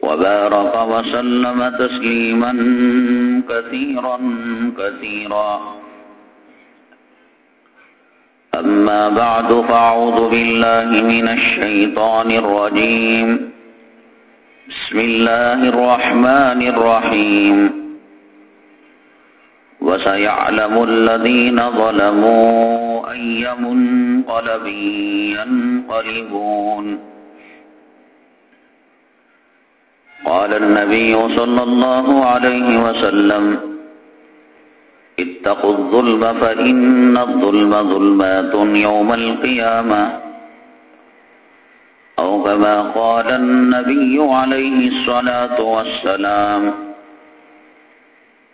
وبارك وسلم تسليما كثيرا كثيرا. أما بعد فأعوذ بالله من الشيطان الرجيم. بسم الله الرحمن الرحيم. وسيعلم الذين ظلموا أي منقلب ينقلبون. قال النبي صلى الله عليه وسلم اتقوا الظلم فإن الظلم ظلمات يوم القيامة. أو كما قال النبي عليه الصلاة والسلام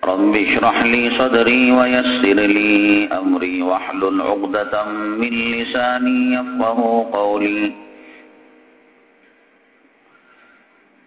رب اشرح لي صدري ويسر لي أمري واحلل عقدة من لساني يفقه قولي.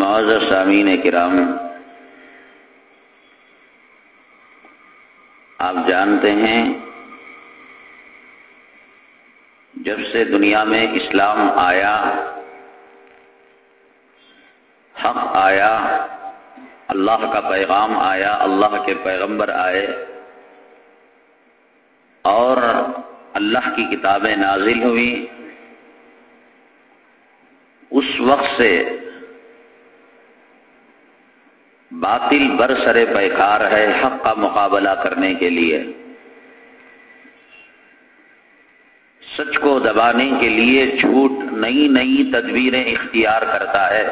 معذر سامین کرام، آپ جانتے ہیں، جب سے دنیا میں اسلام آیا، حق آیا، اللہ کا پیغام آیا، اللہ کے پیغمبر آئے، اور اللہ کی کتابیں نازل ہوئی اس وقت سے باطل برسر پیکار ہے حق کا مقابلہ کرنے کے لیے۔ سچ کو دبانے کے لیے جھوٹ نئی نئی تدبیریں اختیار کرتا ہے۔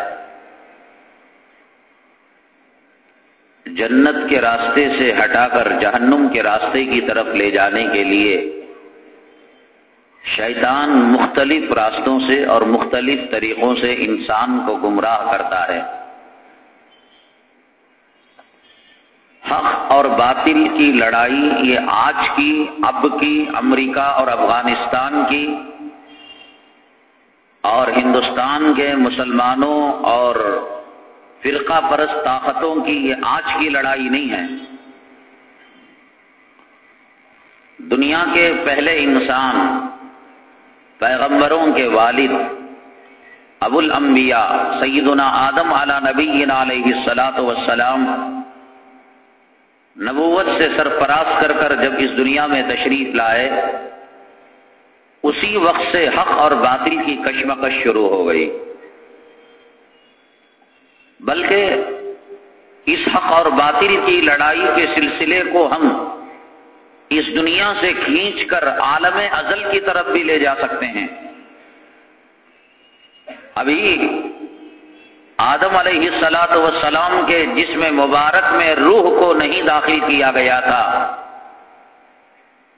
جنت کے راستے سے ہٹا کر جہنم کے راستے کی طرف لے جانے کے لیے۔ شیطان مختلف راستوں سے اور مختلف طریقوں سے انسان کو گمراہ کرتا ہے۔ حق اور باطل کی لڑائی، یہ آج کی، اب کی، امریکہ اور افغانستان کی اور ہندوستان کے مسلمانوں اور فرقہ پرست طاقتوں کی یہ آج کی لڑائی نہیں ہے۔ دنیا کے پہلے انسان، پیغمبروں کے والد ابو الانبیاء سیدنا آدم علی نبی علیہ السلاۃ وسلام نبوت سے سرفراز کر کر جب اس دنیا میں تشریف لائے، اسی وقت سے حق اور باطل کی کشمکش شروع ہو گئی۔ بلکہ اس حق اور باطل کی لڑائی کے سلسلے کو ہم اس دنیا سے کھینچ کر عالم ازل کی طرف بھی لے جا سکتے ہیں۔ ابھی آدم علیہ السلاط وسلام کے جسم مبارک میں روح کو نہیں داخل کیا گیا تھا۔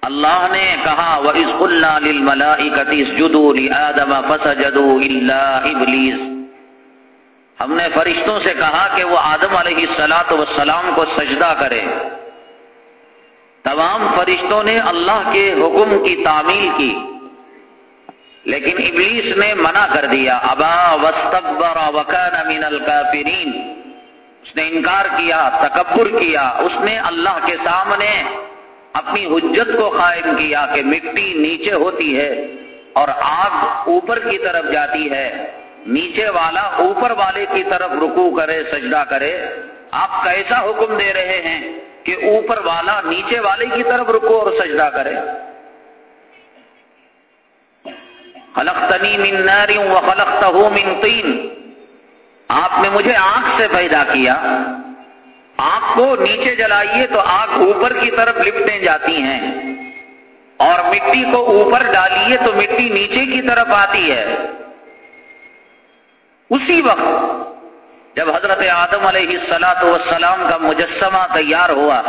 اللہ نے کہا وہ عزب اللہ ملائی جدو آدم فس جدو اللہ ابلیس ہم نے فرشتوں سے کہا کہ وہ آدم علیہ السلاط وسلام کو سجدہ کرے تمام فرشتوں نے اللہ کے حکم کی تعمیل کی۔ لیکن ابلیس نے منع کر دیا، ابا وسطبر وکان من الکافرین اس نے انکار کیا، تکبر کیا، اس نے اللہ کے سامنے اپنی حجت کو قائم کیا کہ مٹی نیچے ہوتی ہے اور آگ اوپر کی طرف جاتی ہے۔ نیچے والا اوپر والے کی طرف رکو کرے، سجدہ کرے۔ آپ کیسا حکم دے رہے ہیں کہ اوپر والا نیچے والے کی طرف رکو اور سجدہ کرے؟ خلقتنی من نار و من تین آپ نے مجھے آنکھ سے پیدا کیا۔ آنکھ کو نیچے جلائیے تو آنکھ اوپر کی طرف لپٹیں جاتی ہیں۔ اور مٹی کو اوپر ڈالیے تو مٹی نیچے کی طرف آتی ہے۔ اسی وقت جب حضرت آدم علیہ السلاط والسلام کا مجسمہ تیار ہوا،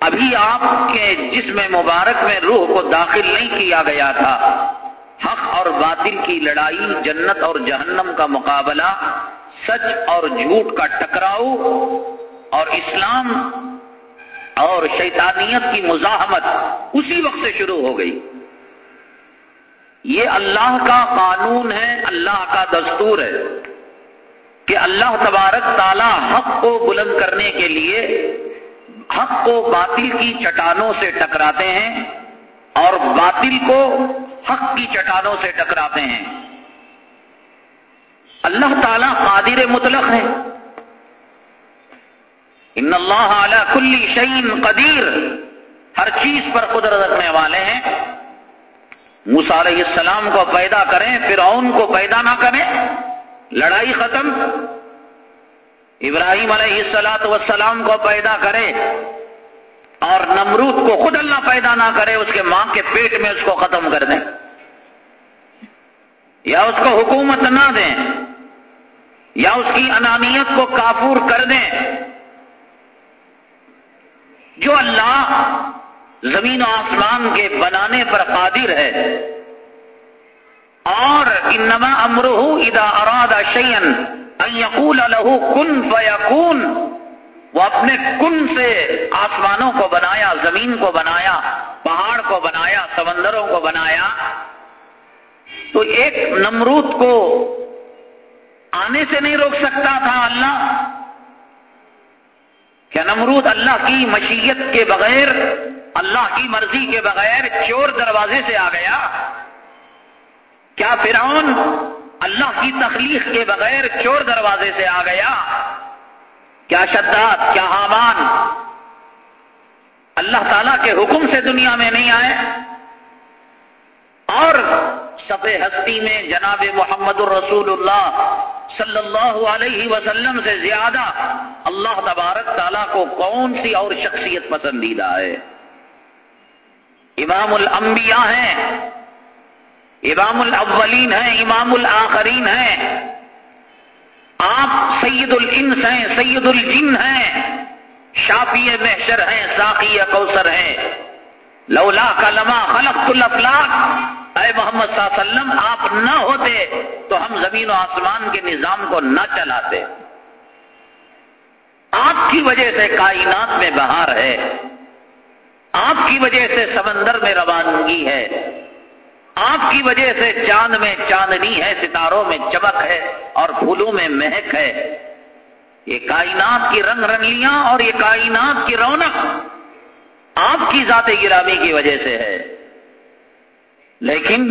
ابھی آپ کے جسم مبارک میں روح کو داخل نہیں کیا گیا تھا۔ حق اور باطل کی لڑائی، جنت اور جہنم کا مقابلہ، سچ اور جھوٹ کا ٹکراؤ اور اسلام اور شیطانیت کی مزاحمت اسی وقت سے شروع ہو گئی۔ یہ اللہ کا قانون ہے، اللہ کا دستور ہے کہ اللہ تبارک تعالی حق کو بلند کرنے کے لیے حق کو باطل کی چٹانوں سے ٹکراتے ہیں اور باطل کو حق کی چٹانوں سے ٹکراتے ہیں۔ اللہ تعالی قادر مطلق ہے۔ ان اللہ اعلی کلی شعین قدیر۔ ہر چیز پر قدرت رکھنے والے ہیں۔ موسا علیہ السلام کو پیدا کریں پھر کو پیدا نہ کریں۔ لڑائی ختم۔ ابراہیم علیہ السلاط والسلام کو پیدا کرے اور نمرود کو خود اللہ پیدا نہ کرے، اس کے ماں کے پیٹ میں اس کو ختم کر دیں۔ یا اس کو حکومت نہ دیں، یا اس کی انانیت کو کافور کر دیں۔ جو اللہ زمین و آسمان کے بنانے پر قادر ہے۔ اور انما امرہ اذا اراد شیئن ان یقول له کن فیکون۔ وہ اپنے کن سے آسمانوں کو بنایا، زمین کو بنایا، پہاڑ کو بنایا، سمندروں کو بنایا؟ تو ایک نمرود کو آنے سے نہیں روک سکتا تھا اللہ؟ کیا نمرود اللہ کی مشیت کے بغیر، اللہ کی مرضی کے بغیر چور دروازے سے آ گیا؟ کیا فرعون اللہ کی تخلیق کے بغیر چور دروازے سے آ گیا؟ کیا شداد، کیا حامان اللہ تعالی کے حکم سے دنیا میں نہیں آئے؟ اور سفے ہستی میں جناب محمد الرسول اللہ صلی اللہ علیہ وسلم سے زیادہ اللہ تبارک تعالیٰ کو کون سی اور شخصیت پسندیدہ ہے؟ امام الانبیاء ہیں، امام الاولین ہیں، امام الآخرین ہیں آپ سید الانس ہیں، سید الجن ہیں، شافی محشر ہیں، ساقی کوثر ہیں۔ لولا کا لما خلق الافلاق۔ اے محمد صلی اللہ علیہ وسلم، آپ نہ ہوتے تو ہم زمین و آسمان کے نظام کو نہ چلاتے۔ آپ کی وجہ سے کائنات میں بہار ہے۔ آپ کی وجہ سے سمندر میں روانگی ہے۔ آپ کی وجہ سے چاند میں چاندنی ہے، ستاروں میں چمک ہے اور پھولوں میں مہک ہے۔ یہ کائنات کی رنگ رنگلیاں اور یہ کائنات کی رونق آپ کی ذات گرامی کی وجہ سے ہے۔ لیکن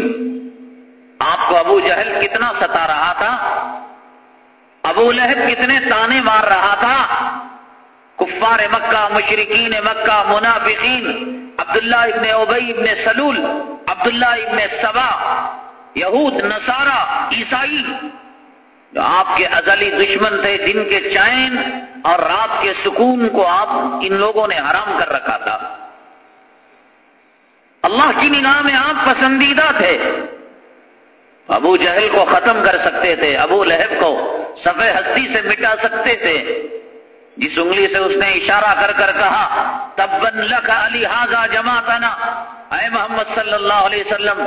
آپ کو ابو جہل کتنا ستا رہا تھا؟ ابو لہب کتنے تانے مار رہا تھا؟ کفار مکہ مشرقین مکہ، منافقین عبداللہ ابن ابئی ابن سلول، عبداللہ ابن سبا، یہود، نصارہ، عیسائی۔ جو آپ کے ازلی دشمن تھے، دن کے چین اور رات کے سکون کو آپ ان لوگوں نے حرام کر رکھا تھا۔ اللہ کی نگاہ میں آپ پسندیدہ تھے۔ ابو جہل کو ختم کر سکتے تھے، ابو لہب کو سفید ہستی سے مٹا سکتے تھے۔ جس انگلی سے اس نے اشارہ کر کر کہا تب لکھ علی حاضہ جمع اے محمد صلی اللہ علیہ وسلم،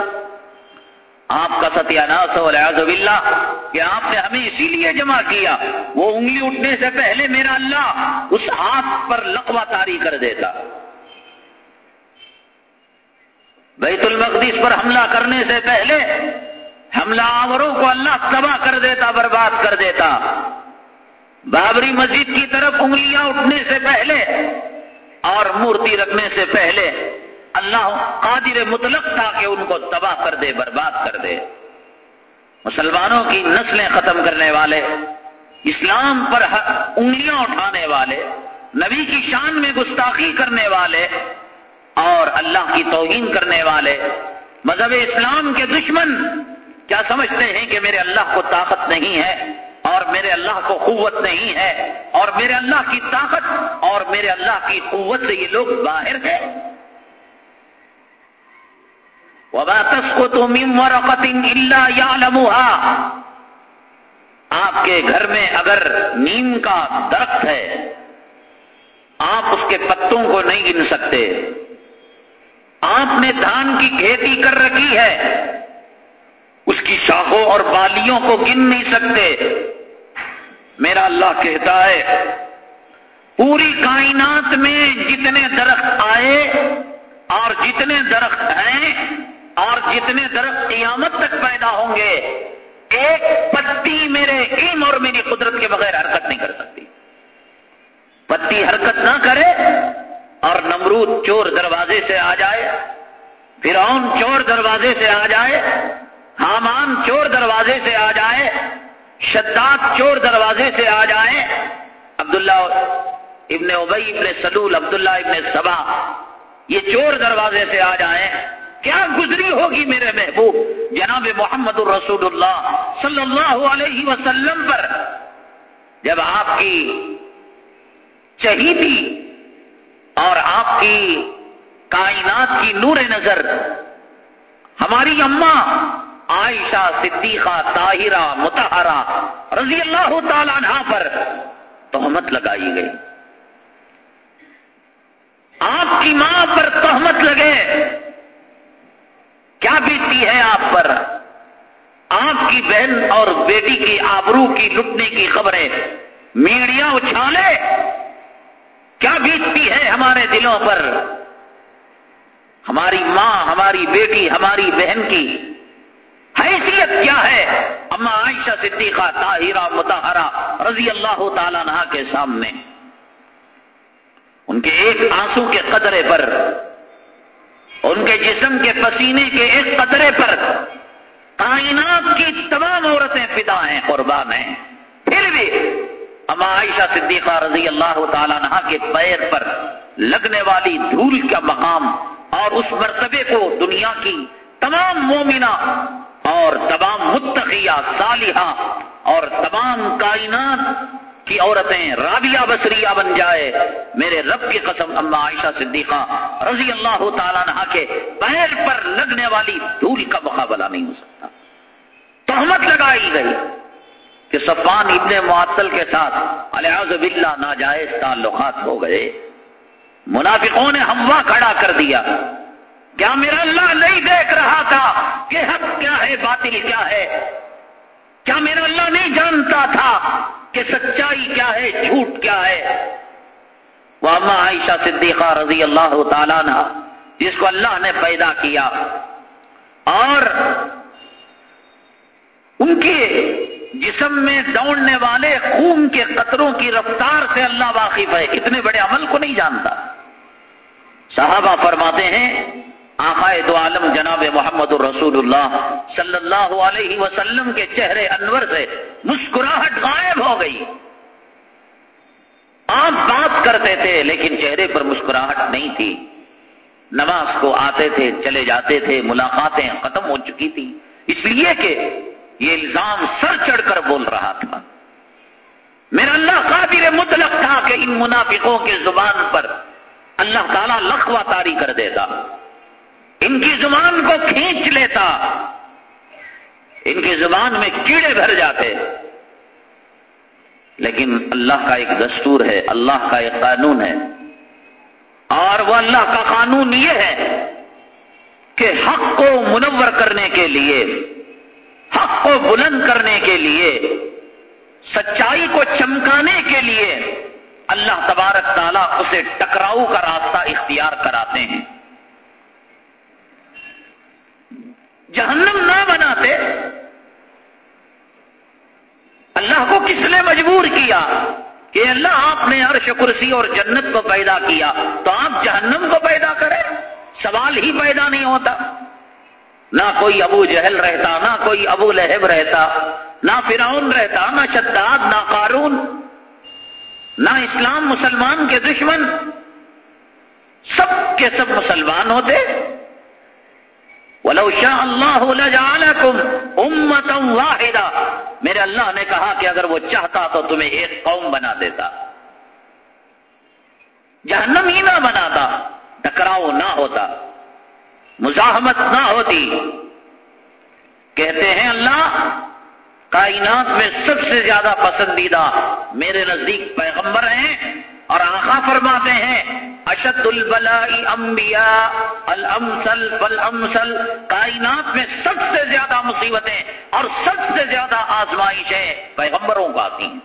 آپ کا ستیہ ناس باللہ، کہ آپ نے ہمیں اسی لیے جمع کیا۔ وہ انگلی اٹھنے سے پہلے میرا اللہ اس ہاتھ پر لقوہ تاری کر دیتا۔ بیت المقدس پر حملہ کرنے سے پہلے حملہ آوروں کو اللہ تباہ کر دیتا، برباد کر دیتا۔ بابری مسجد کی طرف انگلیاں اٹھنے سے پہلے اور مورتی رکھنے سے پہلے اللہ قادر مطلق تھا کہ ان کو تباہ کر دے، برباد کر دے۔ مسلمانوں کی نسلیں ختم کرنے والے، اسلام پر انگلیاں اٹھانے والے، نبی کی شان میں گستاخی کرنے والے اور اللہ کی توہین کرنے والے۔ مذہب اسلام کے دشمن، کیا سمجھتے ہیں کہ میرے اللہ کو طاقت نہیں ہے؟ اور میرے اللہ کو قوت نہیں ہے، اور میرے اللہ کی طاقت، اور میرے اللہ کی قوت سے یہ لوگ باہر ہیں۔ وبا تس کو تو اللہ یا آپ کے گھر میں اگر نیم کا درخت ہے، آپ اس کے پتوں کو نہیں گن سکتے۔ آپ نے دھان کی کھیتی کر رکھی ہے، اس کی شاخوں اور بالیوں کو گن نہیں سکتے۔ میرا اللہ کہتا ہے، پوری کائنات میں جتنے درخت آئے اور جتنے درخت ہیں اور جتنے درخت قیامت تک پیدا ہوں گے، ایک پتی میرے علم اور میری قدرت کے بغیر حرکت نہیں کر سکتی۔ پتی حرکت نہ کرے اور نمرود چور دروازے سے آ جائے، فرعون چور دروازے سے آ جائے، حامان چور دروازے سے آ جائے شداد چور دروازے سے آ جائے عبداللہ ابن ابئی ابن سلول، عبداللہ ابن سبا، یہ چور دروازے سے آ جائیں۔ کیا گزری ہوگی میرے محبوب؟ جناب محمد الرسول اللہ صلی اللہ علیہ وسلم پر جب آپ کی چہیتی اور آپ کی کائنات کی نور نظر، ہماری اماں عائشہ، صدیقہ، طاہرہ متحرہ رضی اللہ تعالی عنہ پر تہمت لگائی گئی۔ آپ کی ماں پر تہمت لگے۔ کیا بیتی ہے آپ پر؟ آپ کی بہن اور بیٹی کی آبرو کی لٹنے کی خبریں میڈیا اچھالے۔ کیا بیتتی ہے ہمارے دلوں پر؟ ہماری ماں، ہماری بیٹی، ہماری بہن کی حیثیت کیا ہے؟ اما عائشہ صدیقہ طاہرہ متحرہ رضی اللہ تعالیٰ عنہ کے سامنے۔ ان کے ایک آنسو کے قطرے پر، ان کے جسم کے پسینے کے ایک قطرے پر کائنات کی تمام عورتیں فدا ہیں قربان ہیں پھر بھی اما عائشہ صدیقہ رضی اللہ تعالیٰ عنہ کے پیر پر لگنے والی دھول کا مقام اور اس مرتبے کو دنیا کی تمام مومنہ اور تمام متقیہ صالحہ اور تمام کائنات کی عورتیں رابعہ بصریہ بن جائے۔ میرے رب کی قسم اما عائشہ صدیقہ رضی اللہ تعالیٰ عنہ کے پیر پر لگنے والی دھول کا مقابلہ نہیں ہو سکتا۔ تہمت لگائی گئی کہ صفان ابن معطل کے ساتھ الیاز باللہ ناجائز تعلقات ہو گئے۔ منافقوں نے ہموا کھڑا کر دیا۔ کیا میرا اللہ نہیں دیکھ رہا تھا کہ حق کیا ہے، باطل کیا ہے؟ کیا میرا اللہ نہیں جانتا تھا کہ سچائی کیا ہے، جھوٹ کیا ہے؟ وہ اما عائشہ صدیقہ رضی اللہ تعالیٰ نے جس کو اللہ نے پیدا کیا۔ اور ان کے جسم میں دوڑنے والے خون کے قطروں کی رفتار سے اللہ واقف ہے۔ اتنے بڑے عمل کو نہیں جانتا۔ صحابہ فرماتے ہیں آقائے دو عالم جناب محمد الرسول اللہ صلی اللہ علیہ وسلم کے چہرے انور سے مسکراہٹ غائب ہو گئی۔ آپ بات کرتے تھے لیکن چہرے پر مسکراہٹ نہیں تھی۔ نماز کو آتے تھے، چلے جاتے تھے، ملاقاتیں ختم ہو چکی تھی اس لیے کہ یہ الزام سر چڑھ کر بول رہا تھا۔ میرا اللہ قادر مطلق تھا کہ ان منافقوں کے زبان پر اللہ تعالیٰ لخوا تاری کر دیتا۔ ان کی زبان کو کھینچ لیتا، ان کی زبان میں کیڑے بھر جاتے۔ لیکن اللہ کا ایک دستور ہے، اللہ کا ایک قانون ہے۔ اور وہ اللہ کا قانون یہ ہے کہ حق کو منور کرنے کے لیے، حق کو بلند کرنے کے لیے، سچائی کو چمکانے کے لیے اللہ تبارک تعالیٰ اسے ٹکراؤ کا راستہ اختیار کراتے ہیں۔ جہنم نہ بناتے۔ اللہ کو کس نے مجبور کیا کہ اللہ آپ نے عرش کرسی اور جنت کو پیدا کیا؟ تو آپ جہنم کو پیدا کریں، سوال ہی پیدا نہیں ہوتا۔ نہ کوئی ابو جہل رہتا، نہ کوئی ابو لہب رہتا، نہ فرعون رہتا، نہ شداد، نہ قارون، نہ اسلام مسلمان کے دشمن۔ سب کے سب مسلمان ہوتے۔ ولو شاء اللہ لجعلکم امتا واحدہ میرے اللہ نے کہا کہ اگر وہ چاہتا تو تمہیں ایک قوم بنا دیتا۔ جہنم ہی نہ بناتا، ٹکراؤ نہ ہوتا، مزاحمت نہ ہوتی۔ کہتے ہیں اللہ، کائنات میں سب سے زیادہ پسندیدہ میرے نزدیک پیغمبر ہیں اور آخا فرماتے ہیں اشد البلاء انبیاء، الامثل فالامثل کائنات میں سب سے زیادہ مصیبتیں اور سب سے زیادہ آزمائشیں پیغمبروں کو آتی ہیں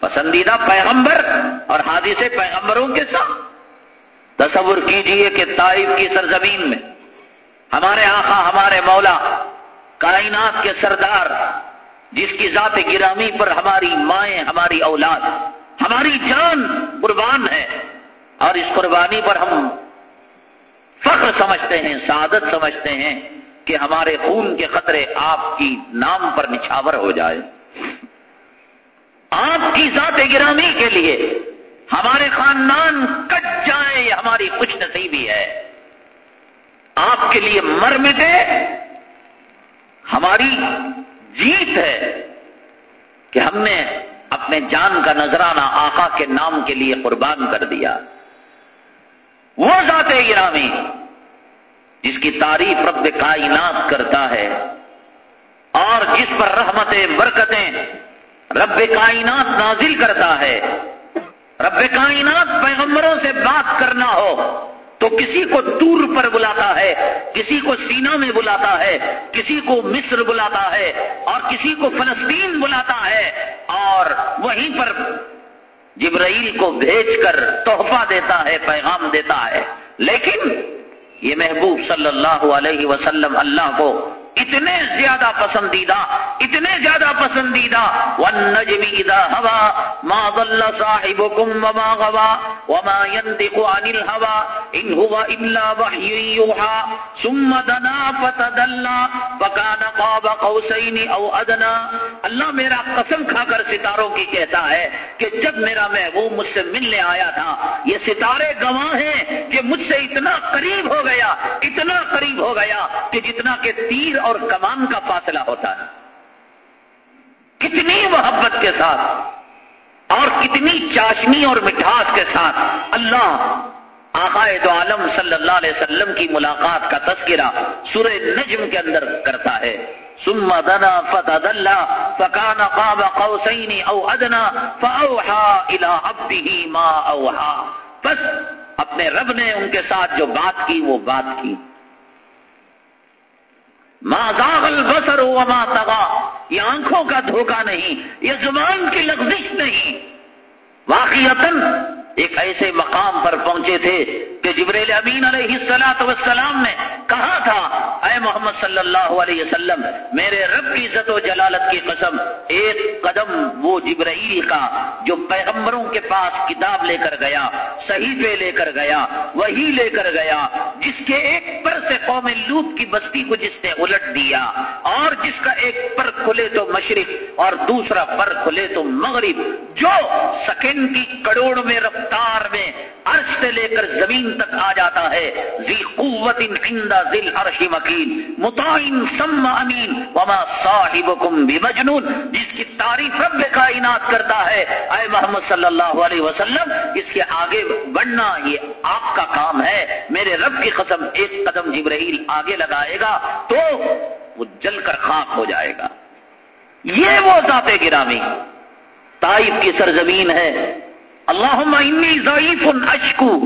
پسندیدہ پیغمبر اور حادثے پیغمبروں کے ساتھ۔ تصور کیجیے کہ طائف کی سرزمین میں ہمارے آخا ہمارے مولا، کائنات کے سردار، جس کی ذات گرامی پر ہماری مائیں، ہماری اولاد، ہماری جان قربان ہے۔ اور اس قربانی پر ہم فخر سمجھتے ہیں، سعادت سمجھتے ہیں کہ ہمارے خون کے خطرے آپ کی نام پر نچھاور ہو جائے۔ آپ کی ذات گرامی کے لیے ہمارے خاندان کٹ جائے، یہ ہماری خوش نصیبی ہے۔ آپ کے لیے مر مٹے ہماری جیت ہے کہ ہم نے اپنے جان کا نذرانہ آقا کے نام کے لیے قربان کر دیا۔ وہ ذات گرامی جس کی تعریف رب کائنات کرتا ہے اور جس پر رحمتیں، برکتیں رب کائنات نازل کرتا ہے۔ رب کائنات پیغمبروں سے بات کرنا ہو تو کسی کو دور پر بلاتا ہے، کسی کو سینا میں بلاتا ہے، کسی کو مصر بلاتا ہے اور کسی کو فلسطین بلاتا ہے اور وہیں پر جبرائیل کو بھیج کر تحفہ دیتا ہے، پیغام دیتا ہے۔ لیکن یہ محبوب صلی اللہ علیہ وسلم اللہ کو اتنے زیادہ پسندیدہ، اتنے زیادہ پسندیدہ، والنجم اذا ہوا ماں ضل صاحبكم وما غوا وما ينطق عن الهوى ان هو الا وحي يوحى، ثم دنا فتدلى فكان قاب قوسين او ادنى اللہ میرا قسم کھا کر ستاروں کی کہتا ہے کہ جب میرا محبوب مجھ سے ملنے آیا تھا، یہ ستارے گواہ ہیں کہ مجھ سے اتنا قریب ہو گیا، اتنا قریب ہو گیا کہ جتنا کہ تیر اور کمان کا فاصلہ ہوتا ہے۔ کتنی محبت کے ساتھ اور کتنی چاشنی اور مٹھاس کے ساتھ اللہ آقائد عالم صلی اللہ علیہ وسلم کی ملاقات کا تذکرہ سورہ نجم کے اندر کرتا ہے۔ ثم دنا فتدلى فكان قاب قوسين او ادنى فاوحى الى عبده ما اوحى بس اپنے رب نے ان کے ساتھ جو بات کی وہ بات کی۔ ماں داغل بسر ہوا ماں یہ آنکھوں کا دھوکہ نہیں، یہ زبان کی لغزش نہیں۔ واقعتاً ایک ایسے مقام پر پہنچے تھے کہ جبریل امین علیہ السلاط وسلام نے کہا تھا، اے محمد صلی اللہ علیہ وسلم، میرے رب کی عزت و جلالت کی قسم، ایک قدم وہ جبرائیل کا جو پیغمبروں کے پاس کتاب لے کر گیا صحیح پہ لے کر گیا وہی لے کر گیا، جس کے ایک پر سے قوم لوت کی بستی کو جس نے الٹ دیا، اور جس کا ایک پر کھلے تو مشرق اور دوسرا پر کھلے تو مغرب، جو سیکنڈ کی کروڑ میں رکھ رفتار میں عرش سے لے کر زمین تک آ جاتا ہے۔ ذی قوت عند ذل عرش مکین۔ متعین سم امین۔ وما صاحبکم بمجنون۔ جس کی تعریف رب کائنات کرتا ہے۔ اے محمد صلی اللہ علیہ وسلم، اس کے آگے بڑھنا یہ آپ کا کام ہے۔ میرے رب کی قسم، ایک قدم جبرائیل آگے لگائے گا تو وہ جل کر خاک ہو جائے گا۔ یہ وہ ذات گرامی۔ تائف کی سرزمین ہے۔ اللہ انی ضعیف اشکو۔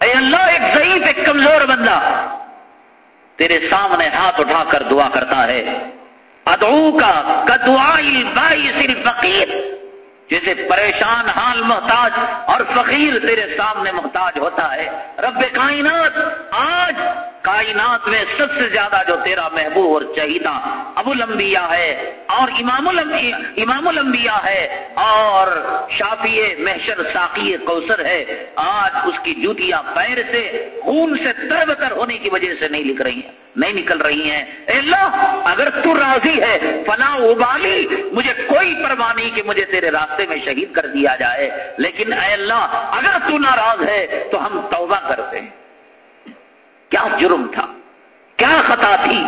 اے اللہ، ایک ضعیف، ایک کمزور بندہ۔ تیرے سامنے ہاتھ اٹھا کر دعا کرتا ہے۔ ادعو کا کدعائی بائی الفقیر۔ جیسے پریشان حال محتاج اور فقیر تیرے سامنے محتاج ہوتا ہے۔ رب کائنات، آج کائنات میں سب سے زیادہ جو تیرا محبوب اور چہیتا ابو الانبیاء ہے اور امام امام الانبیاء ہے اور شافی محشر ساقی کوثر ہے۔ آج اس کی جوتیاں پیر سے، خون سے تر بتر ہونے کی وجہ سے نہیں لکھ رہی ہیں۔ نہیں نکل رہی ہیں۔ اے اللہ، اگر تو راضی ہے، فلاں ابالی مجھے کوئی پرواہ نہیں کہ مجھے تیرے راستے میں شہید کر دیا جائے۔ لیکن اے اللہ، اگر تو ناراض ہے، تو ہم توبہ کرتے ہیں۔ کیا جرم تھا؟ کیا خطا تھی؟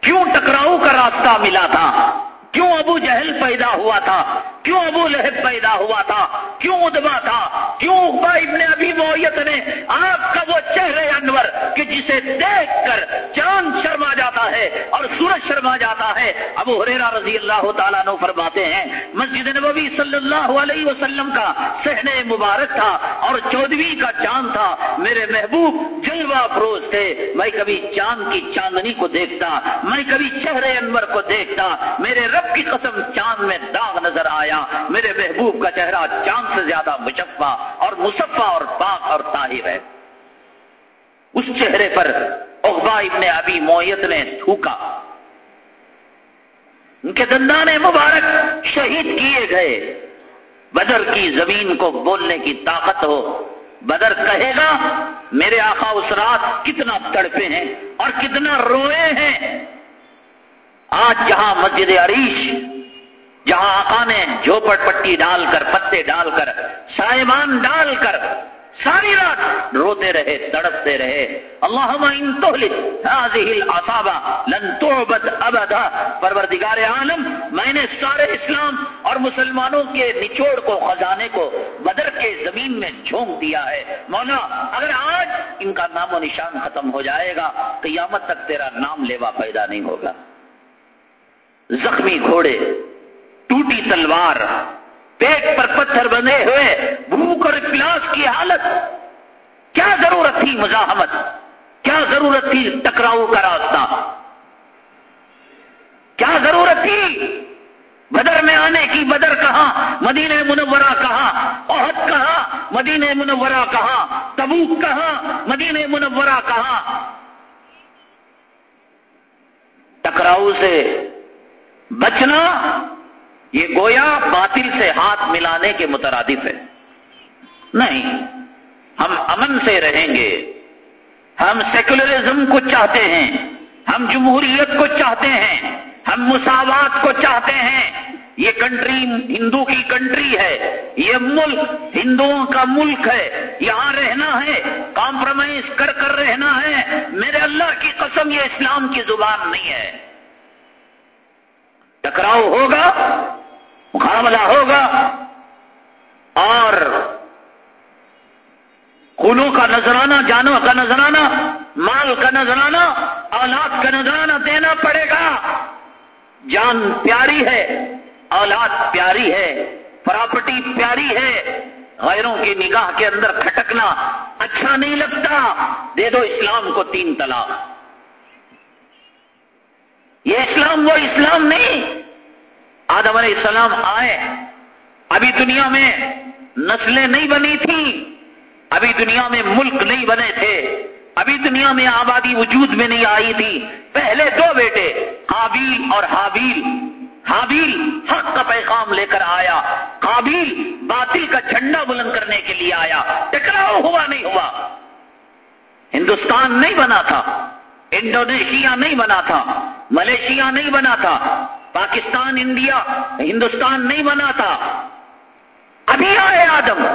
کیوں ٹکراؤ کا راستہ ملا تھا؟ کیوں ابو جہل پیدا ہوا تھا؟ کیوں ابو لہب پیدا ہوا تھا؟ کیوں ادبا تھا؟ کیوں ابن ابھی مویت نے آپ کا وہ چہرے انور کہ جسے دیکھ کر چاند شرما جاتا ہے اور سورج شرما جاتا ہے؟ ابو حریرا رضی اللہ تعالیٰ نو فرماتے ہیں، مسجد نبوی صلی اللہ علیہ وسلم کا سہنے مبارک تھا اور چودویں کا چاند تھا۔ میرے محبوب جلوہ فروز تھے۔ میں کبھی چاند کی چاندنی کو دیکھتا، میں کبھی چہرے انور کو دیکھتا۔ میرے رب کی قسم چاند میں داغ نظر آیا، میرے محبوب کا چہرہ چاند سے زیادہ مشفا اور مصفا اور پاک اور طاہر ہے۔ اس چہرے پر اخبا ابن ابی مویت نے تھوکا۔ ان کے دندان مبارک شہید کیے گئے۔ بدر کی زمین کو بولنے کی طاقت ہو۔ بدر کہے گا، میرے آقا اس رات کتنا تڑپے ہیں اور کتنا روئے ہیں۔ آج جہاں مسجد عریش، جہاں آقا نے جھوپڑ پٹی ڈال کر، پتے ڈال کر، سائمان ڈال کر، ساری رات روتے رہے، تڑپتے رہے اللہ لن تعبد ابدا۔ پروردگار عالم، میں نے سارے اسلام اور مسلمانوں کے نچوڑ کو، خزانے کو بدر کے زمین میں جھونک دیا ہے۔ مولا، اگر آج ان کا نام و نشان ختم ہو جائے گا، قیامت تک تیرا نام لیوا پیدا نہیں ہوگا۔ زخمی گھوڑے، ٹوٹی تلوار، پیٹ پر پتھر بندے ہوئے، بھوک اور پلاس کی حالت۔ کیا ضرورت تھی مزاحمت؟ کیا ضرورت تھی ٹکراؤ کا راستہ؟ کیا ضرورت تھی بدر میں آنے کی بدر کہاں، مدینہ منورہ کہاں، عہد کہاں، مدینہ منورہ کہاں، تبوک کہاں، مدینہ منورہ کہاں؟ ٹکراؤ سے بچنا یہ گویا باطل سے ہاتھ ملانے کے مترادف ہے۔ نہیں، ہم امن سے رہیں گے۔ ہم سیکولرزم کو چاہتے ہیں، ہم جمہوریت کو چاہتے ہیں، ہم مساوات کو چاہتے ہیں۔ یہ کنٹری، ہندو کی کنٹری ہے۔ یہ ملک، ہندوؤں کا ملک ہے۔ یہاں رہنا ہے، کمپرومائز کر کر رہنا ہے۔ میرے اللہ کی قسم یہ اسلام کی زبان نہیں ہے۔ ٹکراؤ ہوگا مقابلہ ہوگا، اور خونوں کا نذرانہ، جانوں کا نذرانہ، مال کا نذرانہ، اولاد کا نذرانہ دینا پڑے گا۔ جان پیاری ہے، اولاد پیاری ہے، پراپرٹی پیاری ہے، غیروں کی نگاہ کے اندر کھٹکنا اچھا نہیں لگتا۔ دے دو اسلام کو تین طلاق۔ یہ اسلام وہ اسلام نہیں۔ آدم علیہ السلام آئے۔ ابھی دنیا میں نسلیں نہیں بنی تھیں۔ ابھی دنیا میں ملک نہیں بنے تھے۔ ابھی دنیا میں آبادی وجود میں نہیں آئی تھی۔ پہلے دو بیٹے، قابیل اور حابیل۔ حابیل حق کا پیغام لے کر آیا۔ قابیل باطل کا جھنڈا بلند کرنے کے لیے آیا۔ ٹکراؤ ہوا نہیں ہوا۔ ہندوستان نہیں بنا تھا۔ انڈونیشیا نہیں بنا تھا، ملیشیا نہیں بنا تھا، پاکستان، انڈیا، ہندوستان نہیں بنا تھا۔ ابھی آئے آدم۔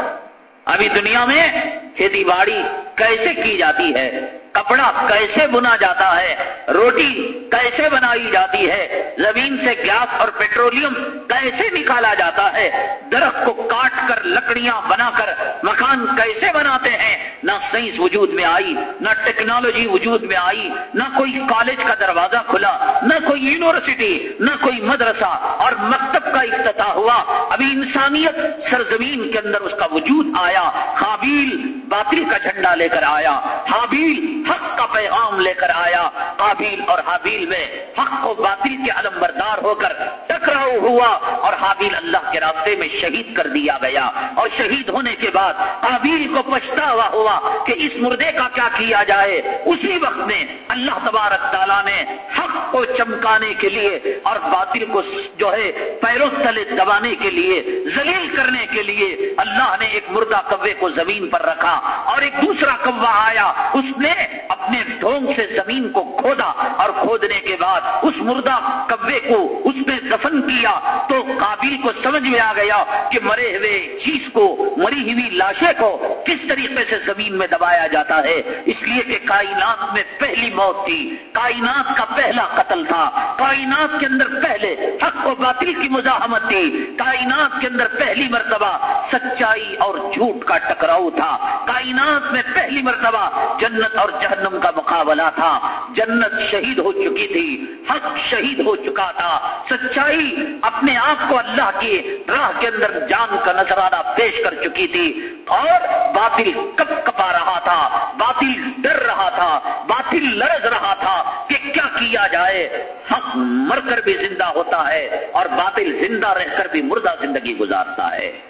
ابھی دنیا میں کھیتی باڑی کیسے کی جاتی ہے؟ کپڑا کیسے بنا جاتا ہے؟ روٹی کیسے بنائی جاتی ہے؟ زمین سے گیس اور پیٹرولیم کیسے نکالا جاتا ہے؟ درخت کو کاٹ کر لکڑیاں بنا کر مکان کیسے بناتے ہیں؟ نہ سائنس وجود میں آئی، نہ ٹیکنالوجی وجود میں آئی، نہ کوئی کالج کا دروازہ کھلا، نہ کوئی یونیورسٹی، نہ کوئی مدرسہ، اور مکتب کا افتتاح ہوا۔ ابھی انسانیت سرزمین کے اندر اس کا وجود آیا، حابیل باطل کا جھنڈا لے کر آیا۔ حابیل حق کا پیغام لے کر آیا، قابیل اور حابیل میں حق و باطل کے علم بردار ہو کر ٹکراؤ ہوا اور حابیل اللہ کے راستے میں شہید کر دیا گیا۔ اور شہید ہونے کے بعد قابیل کو پچھتاوا ہوا کہ اس مردے کا کیا کیا جائے۔ اسی وقت میں اللہ تبارک تعالیٰ نے حق کو چمکانے کے لیے اور باطل کو جو ہے پیروں تلے دبانے کے لیے، ذلیل کرنے کے لیے اللہ نے ایک مردہ کبے کو زمین پر رکھا اور ایک دوسرا کوا آیا۔ اس نے اپنے ڈھونگ سے زمین کو کھودا اور کھودنے کے بعد اس مردہ کبے کو اس میں دفن کیا تو قابل کو سمجھ میں آ گیا کہ مرے ہوئے چیز کو، مری ہوئی لاشے کو کس طریقے سے زمین میں دبایا جاتا ہے۔ اس لیے کہ کائنات میں پہلی موت تھی۔ کائنات کا پہلا قتل تھا۔ کائنات کے اندر پہلے حق و باطل کی مزاحمت تھی۔ کائنات کے اندر پہلی مرتبہ سچائی اور جھوٹ کا ٹکراؤ تھا۔ کائنات میں پہلی مرتبہ جنت اور جہنم کا مقابلہ تھا۔ جنت شہید ہو چکی تھی۔ حق شہید ہو چکا تھا۔ سچائی اپنے آپ کو اللہ کی راہ کے اندر جان کا نظرانہ پیش کر چکی تھی۔ اور باطل کپ کپا رہا تھا۔ باطل ڈر رہا تھا۔ باطل لرز رہا تھا کہ کیا کیا جائے۔ حق مر کر بھی زندہ ہوتا ہے اور باطل زندہ رہ کر بھی مردہ زندگی گزارتا ہے۔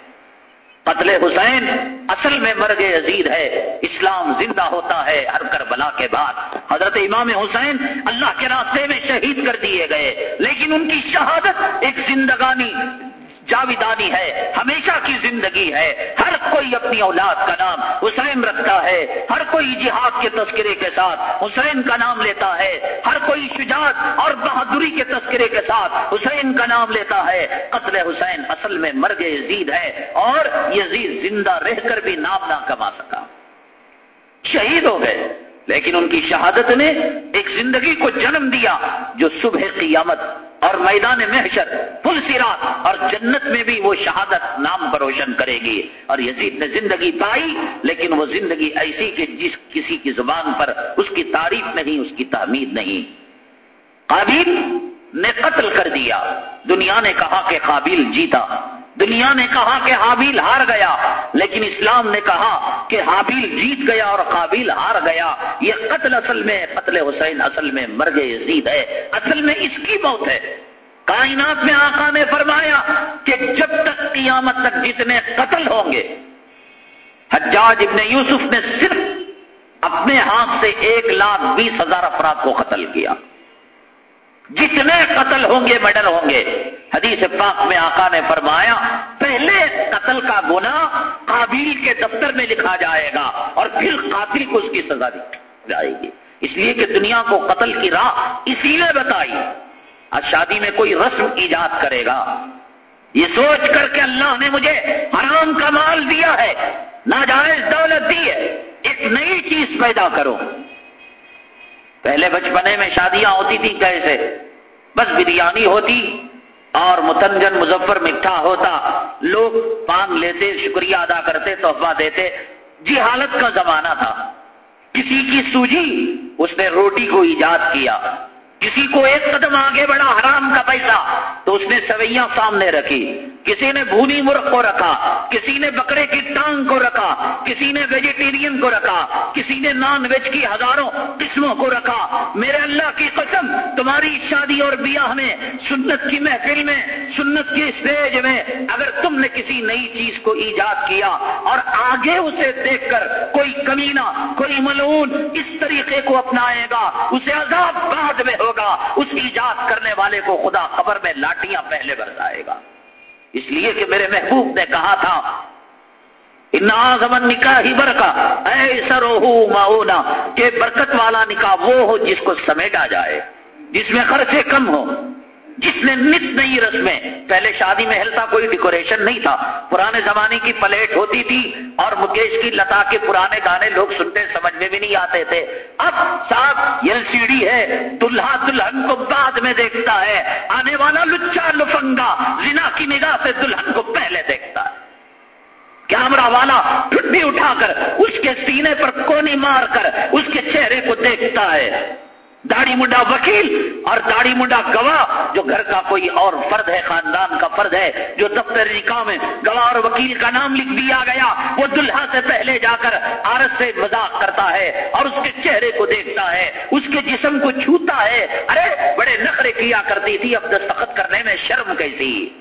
قتل حسین اصل میں مرگ عزیز ہے، اسلام زندہ ہوتا ہے ہر کربلا کے بعد۔ حضرت امام حسین اللہ کے راستے میں شہید کر دیے گئے، لیکن ان کی شہادت ایک زندگانی جاویدانی ہے، ہمیشہ کی زندگی ہے۔ ہر کوئی اپنی اولاد کا نام حسین رکھتا ہے۔ ہر کوئی جہاد کے تذکرے کے ساتھ حسین کا نام لیتا ہے۔ ہر کوئی شجاعت اور بہادری کے تذکرے کے ساتھ حسین کا نام لیتا ہے۔ قتل حسین اصل میں مرگ یزید ہے اور یزید زندہ رہ کر بھی نام نہ کما سکا۔ شہید ہو گئے، لیکن ان کی شہادت نے ایک زندگی کو جنم دیا جو صبح قیامت اور میدان محشر پل سرات اور جنت میں بھی وہ شہادت نام بروشن کرے گی۔ اور یزید نے زندگی پائی، لیکن وہ زندگی ایسی کہ جس کسی کی زبان پر اس کی تعریف نہیں، اس کی تعمید نہیں۔ قابل نے قتل کر دیا۔ دنیا نے کہا کہ قابل جیتا۔ دنیا نے کہا کہ حابیل ہار گیا، لیکن اسلام نے کہا کہ حابیل جیت گیا اور قابل ہار گیا۔ یہ قتل اصل میں، قتل حسین اصل میں مرگ یزید ہے۔ اصل میں اس کی موت ہے۔ کائنات میں آقا نے فرمایا کہ جب تک قیامت تک جتنے قتل ہوں گے، حجاج ابن یوسف نے صرف اپنے ہاتھ سے ایک لاکھ بیس ہزار افراد کو قتل کیا۔ جتنے قتل ہوں گے میڈل ہوں گے۔ حدیث پاک میں آقا نے فرمایا، پہلے قتل کا گنا قابل کے دفتر میں لکھا جائے گا اور پھر قاتل کو اس کی سزا دی جائے گی۔ اس لیے کہ دنیا کو قتل کی راہ اسی لیے بتائی۔ آج شادی میں کوئی رسم ایجاد کرے گا۔ یہ سوچ کر کے اللہ نے مجھے حرام کا مال دیا ہے، ناجائز دولت دی ہے۔ ایک نئی چیز پیدا کرو۔ پہلے بچپنے میں شادیاں ہوتی تھیں کیسے؟ بس بریانی ہوتی اور متنجن مظفر مٹھا ہوتا۔ لوگ مانگ لیتے، شکریہ ادا کرتے، تحفہ دیتے۔ جی حالت کا زمانہ تھا۔ کسی کی سوجی، اس نے روٹی کو ایجاد کیا۔ کسی کو ایک قدم آگے بڑھا، حرام کا پیسہ۔ تو اس نے سوئیاں سامنے رکھی۔ کسی نے بھونی مرغ کو رکھا، کسی نے بکرے کی ٹانگ کو رکھا، کسی نے ویجیٹیرین کو رکھا، کسی نے نان ویج کی ہزاروں قسموں کو رکھا۔ میرے اللہ کی قسم، تمہاری شادی اور بیاہ میں، سنت کی محفل میں، سنت کی اسٹیج میں اگر تم نے کسی نئی چیز کو ایجاد کیا اور آگے اسے دیکھ کر کوئی کمینہ، کوئی ملون اس طریقے کو اپنائے گا، اسے عذاب بعد میں ہوگا، اس ایجاد کرنے والے کو خدا خبر میں لاٹیاں پہلے برسائے گا۔ اس لیے کہ میرے محبوب نے کہا تھا زمن نکاح ہی برکا ایسا روحو ماؤنا کہ برکت والا نکاح وہ ہو جس کو سمیٹا جائے، جس میں خرچے کم ہو جس نے نت نئی رسمیں، پہلے شادی میں ہلتا کوئی ڈیکوریشن نہیں تھا۔ پرانے زمانے کی پلیٹ ہوتی تھی اور مکیش کی لتا کے پرانے گانے لوگ سنتے، سمجھ میں بھی نہیں آتے تھے۔ اب صاحب ایل سی ڈی ہے، دلہا دلہن کو بعد میں دیکھتا ہے۔ آنے والا لچا لفنگا، زنا کی نگاہ سے دلہن کو پہلے دیکھتا ہے۔ کیمرہ والا ٹھنڈی اٹھا کر، اس کے سینے پر کونی مار کر، اس کے چہرے کو دیکھتا ہے۔ داڑھی منڈا وکیل اور داڑھی منڈا گواہ جو گھر کا کوئی اور فرد ہے، خاندان کا فرد ہے، جو دفتر نکاح میں گواہ اور وکیل کا نام لکھ دیا گیا، وہ دلہا سے پہلے جا کر عورت سے مذاق کرتا ہے اور اس کے چہرے کو دیکھتا ہے، اس کے جسم کو چھوتا ہے۔ ارے، بڑے نخرے کیا کرتی تھی اب دستخط کرنے میں شرم کیسی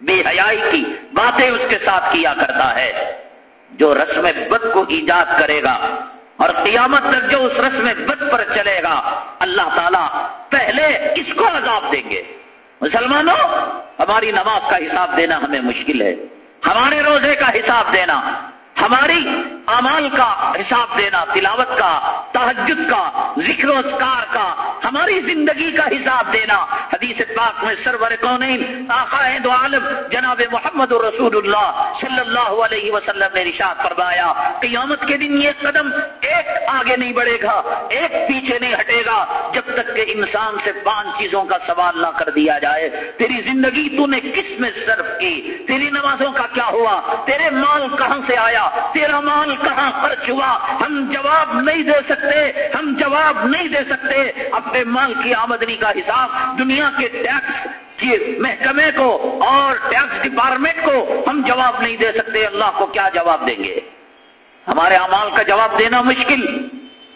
بے حیائی کی باتیں اس کے ساتھ کیا کرتا ہے۔ جو رسم بد کو ایجاد کرے گا اور قیامت تک جو اس رسم بد پر چلے گا، اللہ تعالیٰ پہلے اس کو عذاب دیں گے۔ مسلمانوں، ہماری نماز کا حساب دینا ہمیں مشکل ہے۔ ہمارے روزے کا حساب دینا ہماری امال کا حساب دینا، تلاوت کا تحجد کا، ذکر و اسکار کا، ہماری زندگی کا حساب دینا۔ حدیث پاک میں سرور کونین، آقا دو عالم، جناب محمد رسول اللہ صلی اللہ علیہ وسلم نے رشاد فرمایا، قیامت کے دن یہ قدم ایک آگے نہیں بڑھے گا، ایک پیچھے نہیں ہٹے گا۔ جب تک کہ انسان سے پانچ چیزوں کا سوال نہ کر دیا جائے، تیری زندگی تو نے کس میں صرف کی؟ تیری نمازوں کا کیا ہوا؟ تیرے مال کہاں سے آیا؟ تیرا مال کہاں خرچ ہوا؟ ہم جواب نہیں دے سکتے، ہم جواب نہیں دے سکتے۔ اپنے مال کی آمدنی کا حساب دنیا کے ٹیکس کے محکمے کو اور ٹیکس ڈپارٹمنٹ کو ہم جواب نہیں دے سکتے۔ اللہ کو کیا جواب دیں گے؟ ہمارے امال کا جواب دینا مشکل۔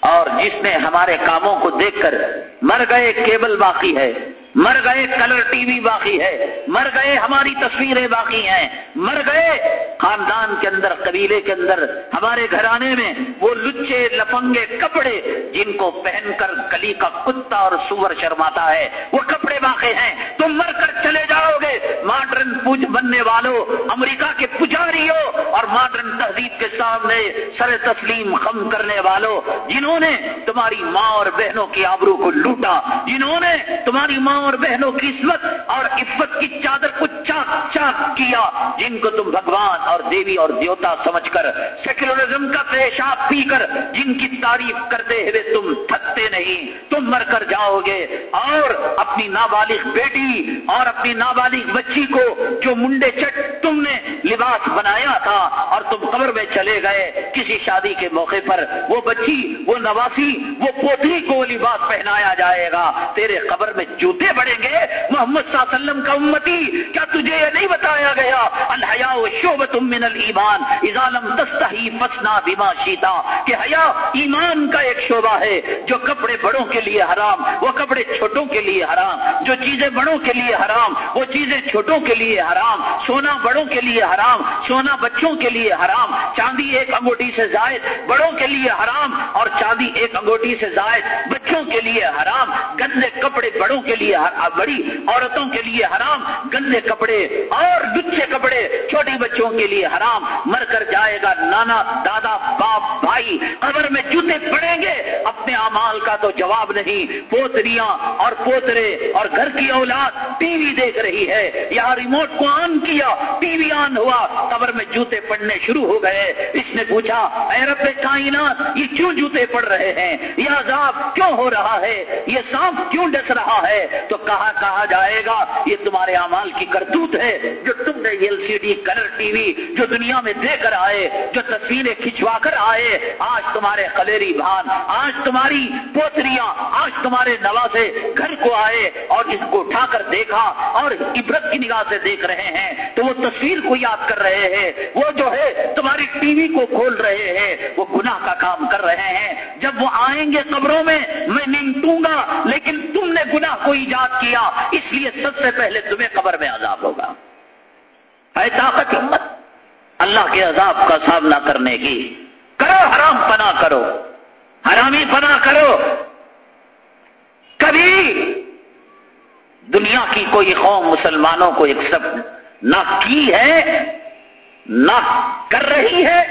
اور جس نے ہمارے کاموں کو دیکھ کر مر گئے، کیبل باقی ہے۔ مر گئے کلر ٹی وی باقی ہے، مر گئے ہماری تصویریں باقی ہیں۔ مر گئے خاندان کے اندر، قبیلے کے اندر، ہمارے گھرانے میں وہ لچے، لفنگے کپڑے جن کو پہن کر گلی کا کتا اور سور شرماتا ہے، وہ کپڑے باقی ہیں۔ تم مر کر چلے جاؤ گے۔ ماڈرن پوج بننے والوں امریکہ کے پجاریوں اور ماڈرن تہذیب کے سامنے سر تسلیم خم کرنے والوں جنہوں نے تمہاری ماں اور بہنوں کی آبرو کو لوٹا، جنہوں نے تمہاری ماں اور بہنوں کی عصمت اور عفت کی چادر کو چاک چاک کیا، جن کو تم بھگوان اور دیوی اور دیوتا سمجھ کر سیکولرزم کا پیشاب پی کر جن کی تعریف کرتے ہوئے تم تھکتے نہیں، تم مر کر جاؤ گے۔ اور اپنی نابالغ بیٹی اور اپنی نابالغ بچی کو جو منڈے چٹ تم نے لباس بنایا تھا اور تم قبر میں چلے گئے کسی شادی کے موقع پر، وہ بچی، وہ نواسی، وہ پوتری کو لباس پہنایا جائے گا۔ تیرے قبر میں جوتے بڑھیں گے؟ محمد صلی اللہ علیہ وسلم کا امتی، کیا تجھے یہ نہیں بتایا گیا؟ الحیا شوبت من المان ازالم دستہی فسنا بیما شیتا۔ کہ حیا ایمان کا ایک شعبہ ہے، جو کپڑے بڑوں کے لیے حرام، وہ کپڑے چھوٹوں کے لیے حرام، جو چیزیں بڑوں کے لیے حرام، وہ چیزیں چھوٹوں کے لیے حرام، سونا بڑوں کے لیے حرام، سونا بچوں کے لیے حرام، چاندی ایک انگوٹی سے زائد بڑوں کے لیے حرام، اور چاندی ایک انگوٹی سے زائد بچوں کے لیے حرام، گندے کپڑے بڑوں کے لیے بڑی عورتوں کے لیے حرام، گندے کپڑے اور گچھے کپڑے چھوٹی بچوں کے لیے حرام۔ مر کر جائے گا نانا، دادا، باپ، بھائی۔ قبر میں جوتے پڑیں گے۔ اپنے امال کا تو جواب نہیں۔ پوتریاں اور پوترے اور گھر کی اولاد ٹی وی دیکھ رہی ہے۔ یا ریموٹ کو آن کیا، ٹی وی آن ہوا۔ قبر میں جوتے پڑنے شروع ہو گئے۔ اس نے پوچھا، اے رب کائنات، یہ کیوں جوتے پڑ رہے ہیں؟ یہ عذاب کیوں ہو رہا ہے؟ یہ سانپ کیوں ڈس رہا ہے؟ تو کہا کہا جائے گا؟ یہ تمہارے امال کی کرتوت ہے جو تم نے L C D colour T V جو دنیا میں دے کر آئے، جو تصویریں کھچوا کر آئے۔ آج تمہارے خلیری بھان، آج تمہاری پوتریاں، آج تمہارے نوازے گھر کو آئے اور اس کو اٹھا کر دیکھا اور عبرت کی نگاہ سے دیکھ رہے ہیں، تو وہ تصویر کو یاد کر رہے ہیں۔ وہ جو ہے تمہاری ٹی وی کو کھول رہے ہیں، وہ گناہ کا کام کر رہے ہیں۔ جب وہ آئیں گے قبروں میں میں نمٹوں گا، لیکن تم نے گناہ کو ایجاد کیا، اس لیے سب سے پہلے تمہیں قبر میں عذاب ہوگا۔ ہے طاقت ہمت اللہ کے عذاب کا سامنا کرنے کی کرو، حرام پنا کرو۔ حرامی پنا کرو۔ کبھی دنیا کی کوئی قوم مسلمانوں کو ایکسپٹ نہ کی ہے، نہ کر رہی ہے،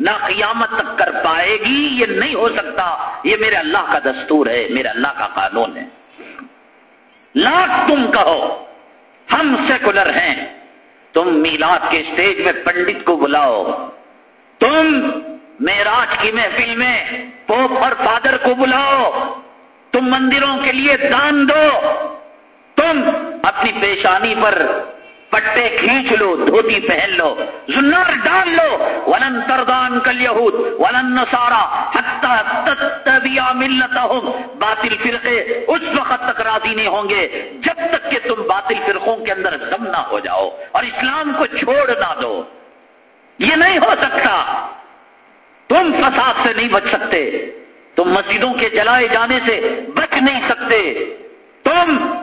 نہ قیامت تک کر پائے گی، یہ نہیں ہو سکتا۔ یہ میرے اللہ کا دستور ہے، میرے اللہ کا قانون ہے۔ لاکھ تم کہو، ہم سیکولر ہیں۔ تم میلاد کے اسٹیج میں پنڈت کو بلاؤ۔ تم میراج کی محفل میں پوپ اور فادر کو بلاؤ۔ تم مندروں کے لیے دان دو۔ تم اپنی پیشانی پر پٹے کھینچ لو، دھوتی پہن لو، زنار ڈال لو۔ ولن تردان کل یہود ولن نسارا تتبیا ملتا ہو باطل فرقے اس وقت تک راضی نہیں ہوں گے جب تک کہ تم باطل فرقوں کے اندر دم نہ ہو جاؤ اور اسلام کو چھوڑ نہ دو۔ یہ نہیں ہو سکتا۔ تم فساد سے نہیں بچ سکتے۔ تم مسجدوں کے جلائے جانے سے بچ نہیں سکتے۔ تم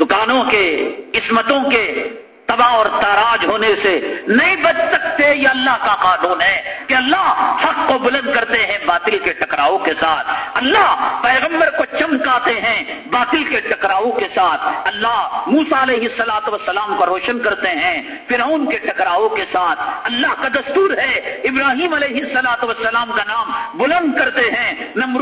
دکانوں کے، عصمتوں کے تباہ اور تاراج ہونے سے نہیں بچ سکتے یہ اللہ کا قانون ہے کہ اللہ حق کو بلند کرتے ہیں باطل کے ٹکراؤ کے ساتھ۔ اللہ پیغمبر کو چمکاتے ہیں باطل کے ٹکراؤ کے ساتھ۔ اللہ موسا علیہ سلاط وسلام کو روشن کرتے ہیں فرعون کے ٹکراؤ کے ساتھ۔ اللہ کا دستور ہے ابراہیم علیہ سلاط وسلام کا نام بلند کرتے ہیں۔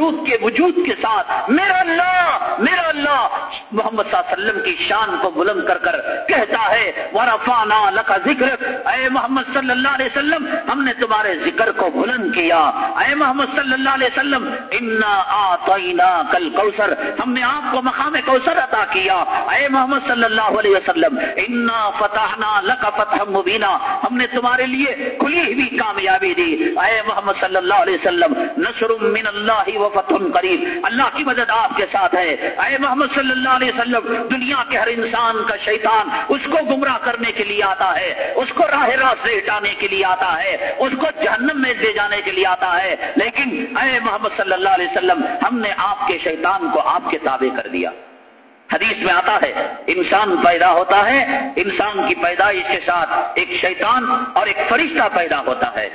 نمرود کے وجود کے ساتھ میرا اللہ میرا اللہ محمد صلی اللہ علیہ وسلم کی شان کو بلند کر کر کہتا ہے ورفانا لکا ذکر اے محمد صلی اللہ علیہ وسلم، ہم نے تمہارے ذکر کو بلند کیا۔ اے محمد صلی اللہ علیہ وسلم، انا آتینا کل کوثر ہم نے آپ کو مقام کوثر عطا کیا۔ اے محمد صلی اللہ علیہ وسلم، انا فتحنا لکا فتح مبینہ ہم نے تمہارے لیے کھلی ہوئی کامیابی دی۔ اے محمد صلی اللہ علیہ وسلم، نصر من اللہ و فتح قریب۔ اللہ کی مدد آپ کے ساتھ ہے۔ اے محمد صلی اللہ علیہ وسلم، دنیا کے ہر انسان کا شیطان اس کو گمراہ کرنے کے لیے آتا ہے، اس کو راہ راست سے ہٹانے کے لیے آتا ہے، اس کو جہنم میں لے جانے کے لیے آتا ہے۔ لیکن اے محمد صلی اللہ علیہ وسلم، ہم نے آپ کے شیطان کو آپ کے تابع کر دیا۔ حدیث میں آتا ہے، انسان پیدا ہوتا ہے، انسان کی پیدائش کے ساتھ ایک شیطان اور ایک فرشتہ پیدا ہوتا ہے۔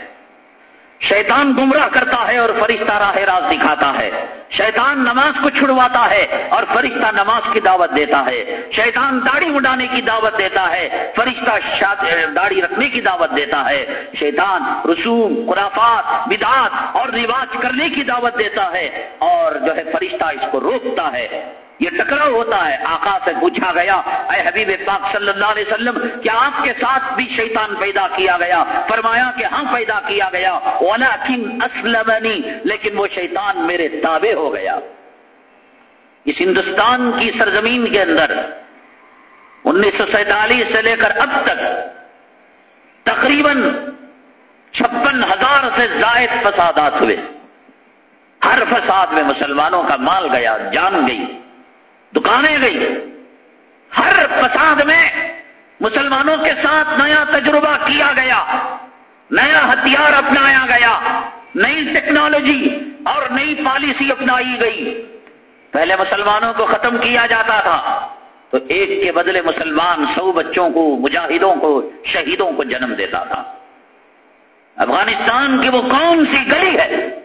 شیطان گمراہ کرتا ہے اور فرشتہ راہ راز دکھاتا ہے۔ شیطان نماز کو چھڑواتا ہے اور فرشتہ نماز کی دعوت دیتا ہے۔ شیطان داڑھی اڑانے کی دعوت دیتا ہے، فرشتہ داڑھی رکھنے کی دعوت دیتا ہے۔ شیطان رسوم، خرافات، بدعات اور رواج کرنے کی دعوت دیتا ہے اور جو ہے فرشتہ اس کو روکتا ہے۔ یہ ٹکراؤ ہوتا ہے۔ آقا سے پوچھا گیا، اے حبیب پاک صلی اللہ علیہ وسلم، کیا آپ کے ساتھ بھی شیطان پیدا کیا گیا؟ فرمایا کہ ہاں پیدا کیا گیا۔ اسلمنی لیکن وہ شیطان میرے تابع ہو گیا۔ اس ہندوستان کی سرزمین کے اندر انیس سو سینتالیس سے لے کر اب تک تقریباً چھپن ہزار سے زائد فسادات ہوئے۔ ہر فساد میں مسلمانوں کا مال گیا، جان گئی۔ دکانیں گئی۔ ہر فساد میں مسلمانوں کے ساتھ نیا تجربہ کیا گیا۔ نیا ہتھیار اپنایا گیا۔ نئی ٹیکنالوجی اور نئی پالیسی اپنائی گئی۔ پہلے مسلمانوں کو ختم کیا جاتا تھا۔ تو ایک کے بدلے مسلمان سو بچوں کو، مجاہدوں کو، شہیدوں کو جنم دیتا تھا۔ افغانستان کی وہ کون سی گلی ہے؟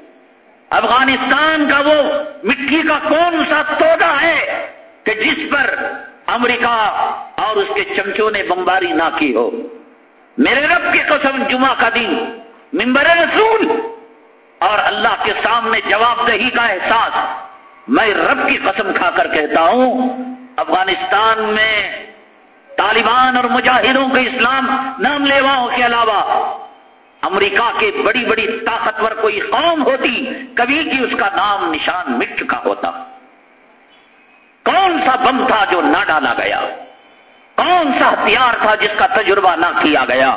افغانستان کا وہ مٹی کا کون سا تودا ہے؟ کہ جس پر امریکہ اور اس کے چمچوں نے بمباری نہ کی ہو۔ میرے رب کی قسم، جمعہ کا دن ممبر رسول اور اللہ کے سامنے جواب دہی کا احساس میں رب کی قسم کھا کر کہتا ہوں، افغانستان میں طالبان اور مجاہدوں کے اسلام نام لیواؤں کے علاوہ امریکہ کے بڑی بڑی طاقتور کوئی قوم ہوتی، کبھی کی اس کا نام نشان مٹ چکا ہوتا۔ کون سا بم تھا جو نہ ڈالا گیا؟ کون سا ہتھیار تھا جس کا تجربہ نہ کیا گیا؟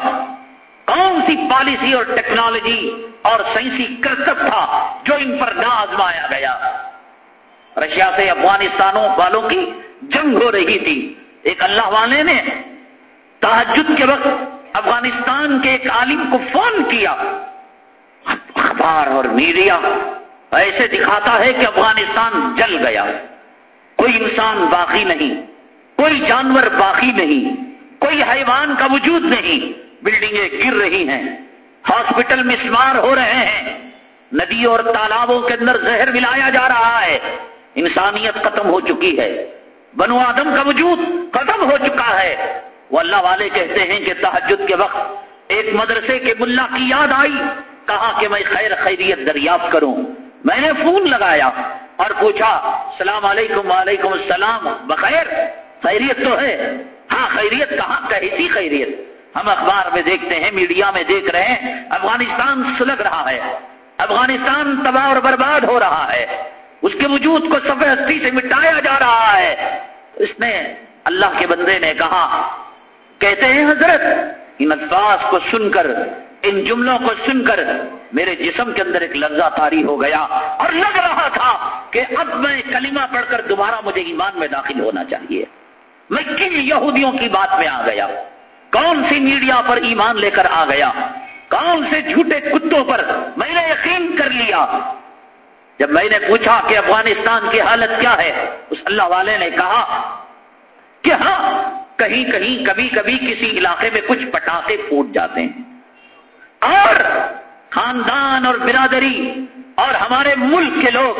کون سی پالیسی اور ٹیکنالوجی اور سائنسی کرتب تھا جو ان پر نہ آزمایا گیا؟ رشیا سے افغانستانوں والوں کی جنگ ہو رہی تھی۔ ایک اللہ والے نے تحجد کے وقت افغانستان کے ایک عالم کو فون کیا۔ اخبار اور میڈیا ایسے دکھاتا ہے کہ افغانستان جل گیا۔ کوئی انسان باقی نہیں، کوئی جانور باقی نہیں، کوئی حیوان کا وجود نہیں۔ بلڈنگیں گر رہی ہیں، ہاسپٹل میں شمار ہو رہے ہیں۔ ندی اور تالابوں کے اندر زہر ملایا جا رہا ہے۔ انسانیت ختم ہو چکی ہے۔ بنو آدم کا وجود ختم ہو چکا ہے۔ وہ اللہ والے کہتے ہیں کہ تحجد کے وقت ایک مدرسے کے ملا کی یاد آئی۔ کہا کہ میں خیر خیریت دریافت کروں۔ میں نے فون لگایا۔ اور پوچھا السلام علیکم وعلیکم السلام. بخیر، خیریت تو ہے. ہاں خیریت کہاں کیسی خیریت. ہم اخبار میں دیکھتے ہیں، میڈیا میں دیکھ رہے ہیں، افغانستان سلگ رہا ہے۔ افغانستان تباہ اور برباد ہو رہا ہے۔ اس کے وجود کو سفید ہستی سے مٹایا جا رہا ہے۔ اس نے اللہ کے بندے نے کہا، کہتے ہیں حضرت، ان الفاظ کو سن کر، ان جملوں کو سن کر میرے جسم کے اندر ایک لفظہ تاری ہو گیا اور لگ رہا تھا کہ اب میں کلمہ پڑھ کر دوبارہ مجھے ایمان میں داخل ہونا چاہیے۔ میں کن یہودیوں کی بات میں آ گیا؟ کون سی میڈیا پر ایمان لے کر آ گیا؟ کون سے جھوٹے کتوں پر میں نے یقین کر لیا؟ جب میں نے پوچھا کہ افغانستان کی حالت کیا ہے، اس اللہ والے نے کہا کہ ہاں کہیں کہیں کبھی کبھی کسی علاقے میں کچھ پٹاخے پھوٹ جاتے ہیں۔ اور خاندان اور برادری اور ہمارے ملک کے لوگ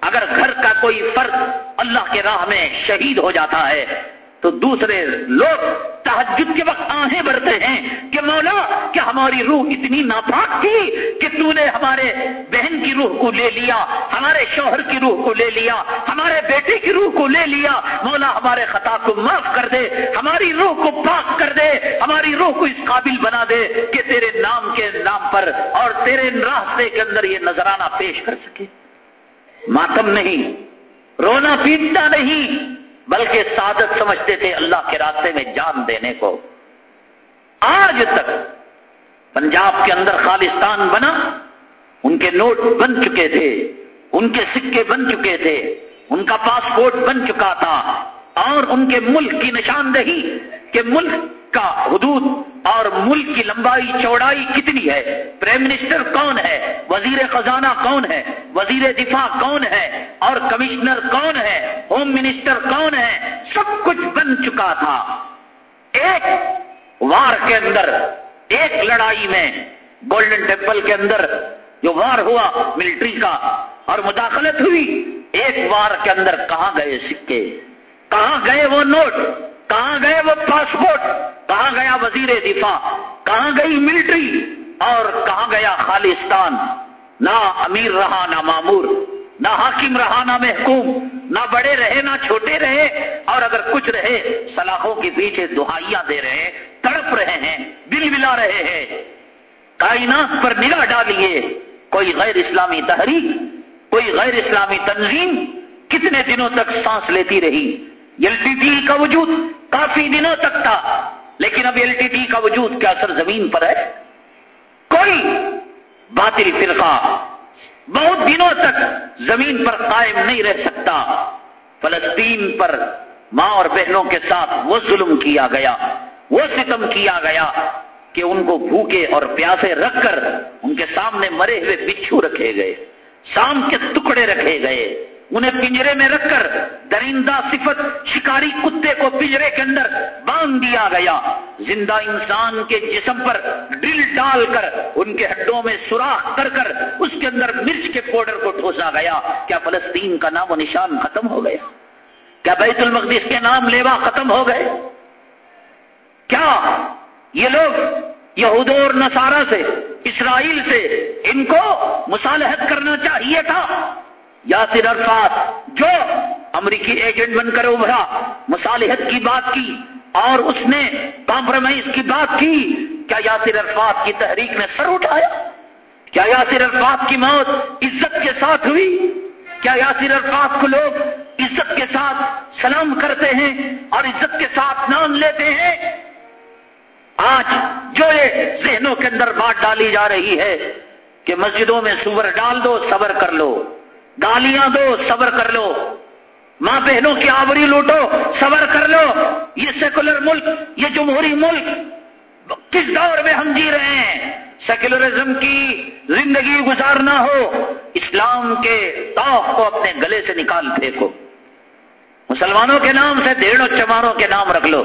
اگر گھر کا کوئی فرد اللہ کے راہ میں شہید ہو جاتا ہے تو دوسرے لوگ تحجد کے وقت آہیں بھرتے ہیں کہ مولا کہ ہماری روح اتنی ناپاک تھی کہ تو نے ہمارے بہن کی روح کو لے لیا، ہمارے شوہر کی روح کو لے لیا، ہمارے بیٹے کی روح کو لے لیا، مولا ہمارے خطا کو معاف کر دے، ہماری روح کو پاک کر دے، ہماری روح کو اس قابل بنا دے کہ تیرے نام کے نام پر اور تیرے راستے کے اندر یہ نذرانہ پیش کر سکے۔ ماتم نہیں، رونا پیٹنا نہیں۔ بلکہ سعادت سمجھتے تھے اللہ کے راستے میں جان دینے کو۔ آج تک پنجاب کے اندر خالستان بنا، ان کے نوٹ بن چکے تھے، ان کے سکے بن چکے تھے، ان کا پاسپورٹ بن چکا تھا، اور ان کے ملک کی نشاندہی، کہ ملک کا حدود اور ملک کی لمبائی چوڑائی کتنی ہے؟ پرائم منسٹر کون ہے؟ وزیر خزانہ کون ہے؟ وزیر دفاع کون ہے؟ اور کمشنر کون ہے؟ ہوم منسٹر کون ہے؟ سب کچھ بن چکا تھا۔ ایک وار کے اندر، ایک لڑائی میں گولڈن ٹیمپل کے اندر جو وار ہوا ملٹری کا اور مداخلت ہوئی، ایک وار کے اندر کہاں گئے سکے؟ کہاں گئے وہ نوٹ؟ کہاں گئے وہ پاسپورٹ؟ کہاں گیا وزیر دفاع؟ کہاں گئی ملٹری؟ اور کہاں گیا خالستان نہ امیر رہا، نہ معمور نہ حاکم رہا، نہ محکوم، نہ بڑے رہے، نہ چھوٹے رہے، اور اگر کچھ رہے، سلاخوں کے پیچھے دہائیاں دے رہے ہیں تڑپ رہے ہیں، دل ملا رہے ہیں۔ کائنات پر نگاہ ڈالیے، کوئی غیر اسلامی تحریک، کوئی غیر اسلامی تنظیم، کتنے دنوں تک سانس لیتی رہی۔ ایل ٹی ٹی کا وجود کافی دنوں تک تھا۔ لیکن اب ایل ٹی ٹی کا وجود کیا سر زمین پر ہے؟ کوئی باطل فرقہ بہت دنوں تک زمین پر قائم نہیں رہ سکتا۔ فلسطین پر ماں اور بہنوں کے ساتھ وہ ظلم کیا گیا، وہ ستم کیا گیا کہ ان کو بھوکے اور پیاسے رکھ کر ان کے سامنے مرے ہوئے بچھو رکھے گئے، سام کے ٹکڑے رکھے گئے۔ انہیں پنجرے میں رکھ کر درندہ صفت شکاری کتے کو پنجرے کے اندر باندھ دیا گیا۔ زندہ انسان کے جسم پر ڈل ڈال کر ان کے ہڈوں میں سوراخ کر کر اس کے اندر مرچ کے پاؤڈر کو ٹھوسا گیا۔ کیا فلسطین کا نام و نشان ختم ہو گیا؟ کیا بیت المقدس کے نام لیوا ختم ہو گئے؟ کیا یہ لوگ یہود اور نصارہ سے، اسرائیل سے ان کو مصالحت کرنا چاہیے تھا؟ یاسر عرفات جو امریکی ایجنٹ بن کر ابھرا، مصالحت کی بات کی اور اس نے کمپرومائز کی بات کی، کیا یاسر عرفات کی تحریک نے سر اٹھایا؟ کیا یاسر عرفات کی موت عزت کے ساتھ ہوئی؟ کیا یاسر عرفات کو لوگ عزت کے ساتھ سلام کرتے ہیں اور عزت کے ساتھ نام لیتے ہیں؟ آج جو یہ ذہنوں کے اندر بات ڈالی جا رہی ہے کہ مسجدوں میں سور ڈال دو، صبر کر لو۔ گالیاں دو، صبر کر لو۔ ماں بہنوں کی آوری لوٹو، صبر کر لو۔ یہ سیکولر ملک، یہ جمہوری ملک، کس دور میں ہم جی رہے ہیں؟ سیکولرزم کی زندگی گزارنا ہو، اسلام کے توف کو اپنے گلے سے نکال پھینکو۔ مسلمانوں کے نام سے دیڑوں چماروں کے نام رکھ لو۔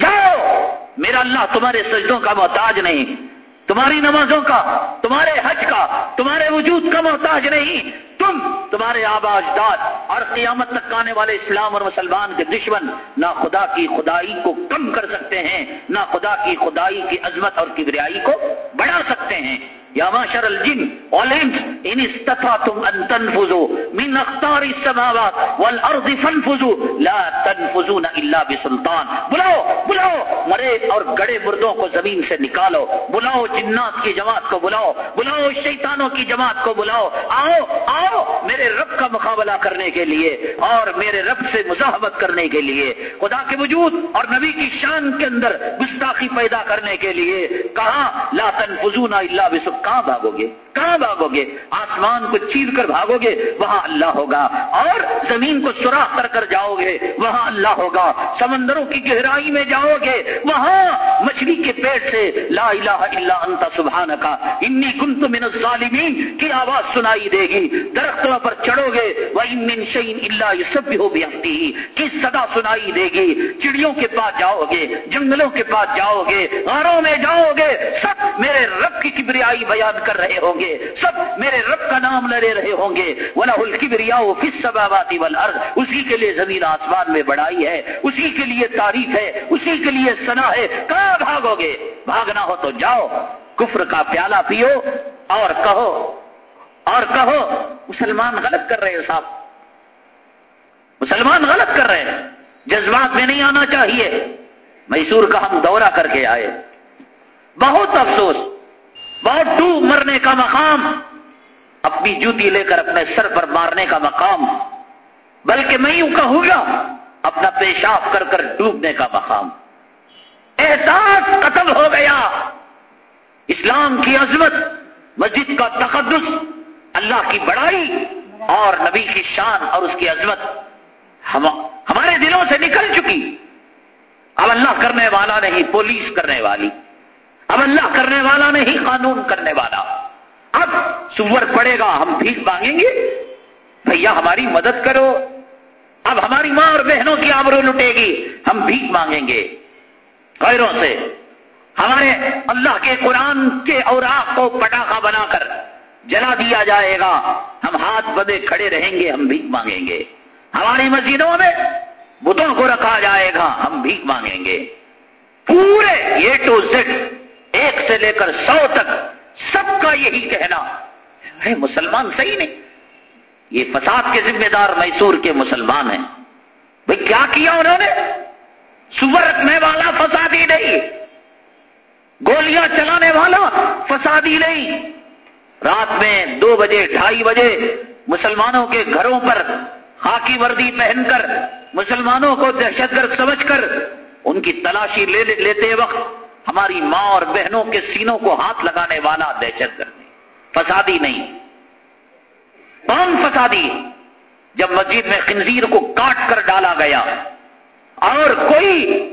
جاؤ! میرا اللہ تمہارے سجدوں کا محتاج نہیں۔ تمہاری نمازوں کا، تمہارے حج کا، تمہارے وجود کا محتاج نہیں۔ تم تمہارے آبا اجداد اور قیامت تک آنے والے اسلام اور مسلمان کے دشمن نہ خدا کی خدائی کو کم کر سکتے ہیں، نہ خدا کی خدائی کی عظمت اور کبریائی کو بڑھا سکتے ہیں۔ یا معاشر الجن والانس ان استطعتم ان تنفذوا من اختار السماوات والارض فانفذوا. لا تنفذون الا بسلطان. بلاؤ بلاؤ، مرے اور گڑے مردوں کو زمین سے نکالو. بلاؤ جنات کی جماعت کو بلاؤ. بلاؤ شیطانوں کی جماعت کو بلاؤ. آؤ آؤ میرے رب کا مقابلہ کرنے کے لیے اور میرے رب سے مزاحمت کرنے کے لیے. خدا کے وجود اور نبی کی شان کے اندر گستاخی پیدا کرنے کے لیے کہاں لاتن فضون اللہ بسک کہاں بھاگو گے؟ کہاں بھاگو گے آسمان کو چیر کر بھاگو گے وہاں اللہ ہوگا۔ اور زمین کو سوراخ کر کر جاؤ گے وہاں اللہ ہوگا۔ سمندروں کی گہرائی میں جاؤ گے وہاں مچھلی کے پیٹ سے لا الہ الا انت سبحان کا انی کنت من الظالمین، کی آواز سنائی دے گی۔ درختوں پر چڑھو گے وہ من شعین اللہ یہ سب بھی ہو کی صدا سنائی دے گی۔ چڑیوں کے پاس جاؤ گے جنگلوں کے پاس جاؤ گے غاروں میں جاؤ گے سب میرے رب کی کبریائی بیان کر رہے ہوں گے۔ سب میرے رب کا نام لڑے رہے ہوں گے۔ ولا الکبریا کس سباباتی ول اسی کے لیے زمین آسمان میں بڑائی ہے۔ اسی کے لیے تاریخ ہے۔ اسی کے لیے سنا ہے۔ کہاں بھاگو گے؟ بھاگنا ہو تو جاؤ۔ کفر کا پیالہ پیو اور کہو۔ اور کہو، مسلمان غلط کر رہے ہیں صاحب۔ مسلمان غلط کر رہے ہیں۔ جذبات میں نہیں آنا چاہیے۔ میسور کا ہم دورہ کر کے آئے۔ بہت افسوس۔ بہت ڈوب مرنے کا مقام، اپنی جوتی لے کر اپنے سر پر مارنے کا مقام، بلکہ میں یوں کہوں گا، اپنا پیشاب کر کر ڈوبنے کا مقام۔ احساس قتل ہو گیا۔ اسلام کی عظمت، مسجد کا تقدس، اللہ کی بڑائی اور نبی کی شان اور اس کی عظمت ہمارے دلوں سے نکل چکی۔ اب اللہ کرنے والا نہیں، پولیس کرنے والی۔ اب اللہ کرنے والا نہیں، قانون کرنے والا۔ اب سور پڑے گا، ہم بھیک مانگیں گے۔ بھیا، ہماری مدد کرو۔ اب ہماری ماں اور بہنوں کی آبرو لٹے گی، ہم بھیک مانگیں گے۔ غیروں سے، ہمارے اللہ کے قرآن کے اوراق کو پٹاخہ بنا کر جلا دیا جائے گا۔ ہم ہاتھ بدے کھڑے رہیں گے، ہم بھیک مانگیں گے۔ ہماری مسجدوں میں بتوں کو رکھا جائے گا، ہم بھیک مانگیں گے۔ پورے اے ٹو زیڈ ایک سے لے کر سو تک سب کا یہی کہنا ہے۔ مسلمان، صحیح نہیں۔ یہ فساد کے ذمہ دار میسور کے مسلمان ہیں۔ بھائی کیا کیا انہوں نے؟ سور رکھنے والا فسادی نہیں۔ گولیاں چلانے والا فسادی نہیں۔ رات میں دو بجے، ڈھائی بجے مسلمانوں کے گھروں پر خاکی وردی پہن کر مسلمانوں کو دہشت گرد سمجھ کر ان کی تلاشی لے لیتے وقت ہماری ماں اور بہنوں کے سینوں کو ہاتھ لگانے والا دہشت گرد فسادی نہیں۔ کون فسادی؟ جب مسجد میں خنزیر کو کاٹ کر ڈالا گیا اور کوئی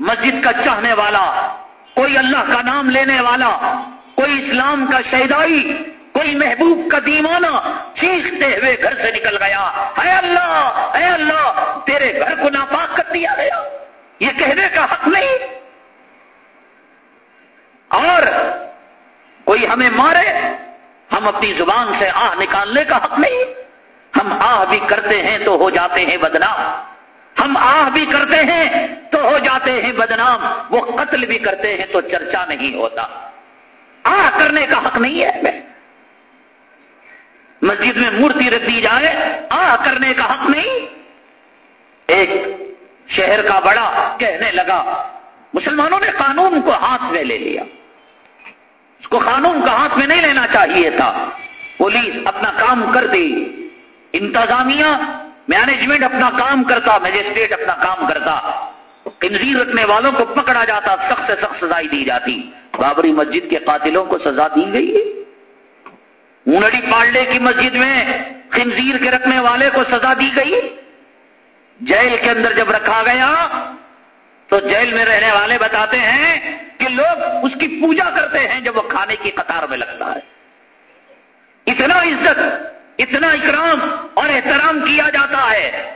مسجد کا چاہنے والا، کوئی اللہ کا نام لینے والا، کوئی اسلام کا شہدائی، کوئی محبوب کا دیوانہ چیختے ہوئے گھر سے نکل گیا۔ اے اللہ اے اللہ، تیرے گھر کو ناپاک کر دیا گیا۔ یہ کہنے کا حق نہیں۔ اور کوئی ہمیں مارے، ہم اپنی زبان سے آہ نکالنے کا حق نہیں۔ ہم آہ بھی کرتے ہیں تو ہو جاتے ہیں بدنام۔ ہم آہ بھی کرتے ہیں تو ہو جاتے ہیں بدنام۔ وہ قتل بھی کرتے ہیں تو چرچا نہیں ہوتا۔ آہ کرنے کا حق نہیں ہے۔ مسجد میں مورتی رکھ دی جائے۔ آہ کرنے کا حق نہیں۔ ایک شہر کا بڑا کہنے لگا، مسلمانوں نے قانون کو ہاتھ میں لے لیا۔ اس کو قانون کا ہاتھ میں نہیں لینا چاہیے تھا۔ پولیس اپنا کام کر دی۔ انتظامیہ مینجمنٹ اپنا کام کرتا مجسٹریٹ اپنا کام کرتا۔ کنزیر رکھنے والوں کو پکڑا جاتا، سخت سے سخت سزائی دی جاتی۔ بابری مسجد کے قاتلوں کو سزا دی گئی ہے۔ اونڑی پالڈے کی مسجد میں خنزیر کے رکھنے والے کو سزا دی گئی جیل کے اندر جب رکھا گیا تو جیل میں رہنے والے بتاتے ہیں کہ لوگ اس کی پوجا کرتے ہیں جب وہ کھانے کی قطار میں لگتا ہے۔ اتنا عزت، اتنا اکرام اور احترام کیا جاتا ہے۔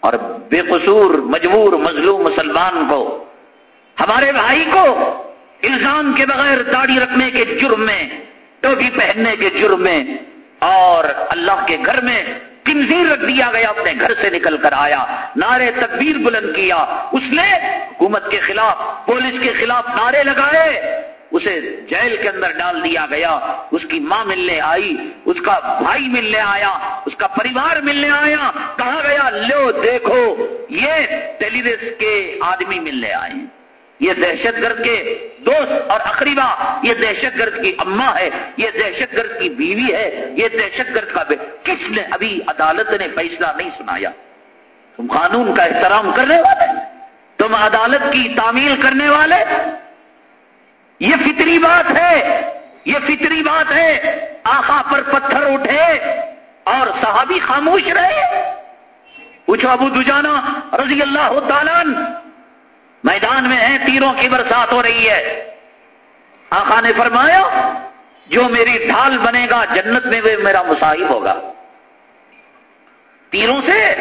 اور بے قصور، مجبور، مظلوم مسلمان کو، ہمارے بھائی کو الزام کے بغیر داڑھی رکھنے کے جرم میں، ٹوپی پہننے کے جرم میں اور اللہ کے گھر میں کنزیر رکھ دیا گیا، اپنے گھر سے نکل کر آیا، نعرے تکبیر بلند کیا۔ اس نے حکومت کے خلاف، پولیس کے خلاف نعرے لگائے۔ اسے جیل کے اندر ڈال دیا گیا۔ اس کی ماں ملنے آئی، اس کا بھائی ملنے آیا، اس کا پریوار ملنے آیا۔ کہا گیا، لو دیکھو، یہ ٹیلی کے آدمی ملنے آئے۔ یہ دہشت گرد کے دوست اور اقریبا، یہ دہشت گرد کی اماں ہے، یہ دہشت گرد کی بیوی ہے، یہ دہشت گرد کا بے کس نے ابھی عدالت نے فیصلہ نہیں سنایا؟ تم قانون کا احترام کرنے والے؟ تم عدالت کی تعمیل کرنے والے؟ یہ فطری بات ہے، یہ فطری بات ہے آخا پر پتھر اٹھے اور صحابی خاموش رہے۔ پوچھو ابو دجانا رضی اللہ تعالیٰ میدان میں ہیں، تیروں کی برسات ہو رہی ہے۔ آقا نے فرمایا، جو میری ڈھال بنے گا جنت میں، وہ میرا مصاحب ہوگا۔ تیروں سے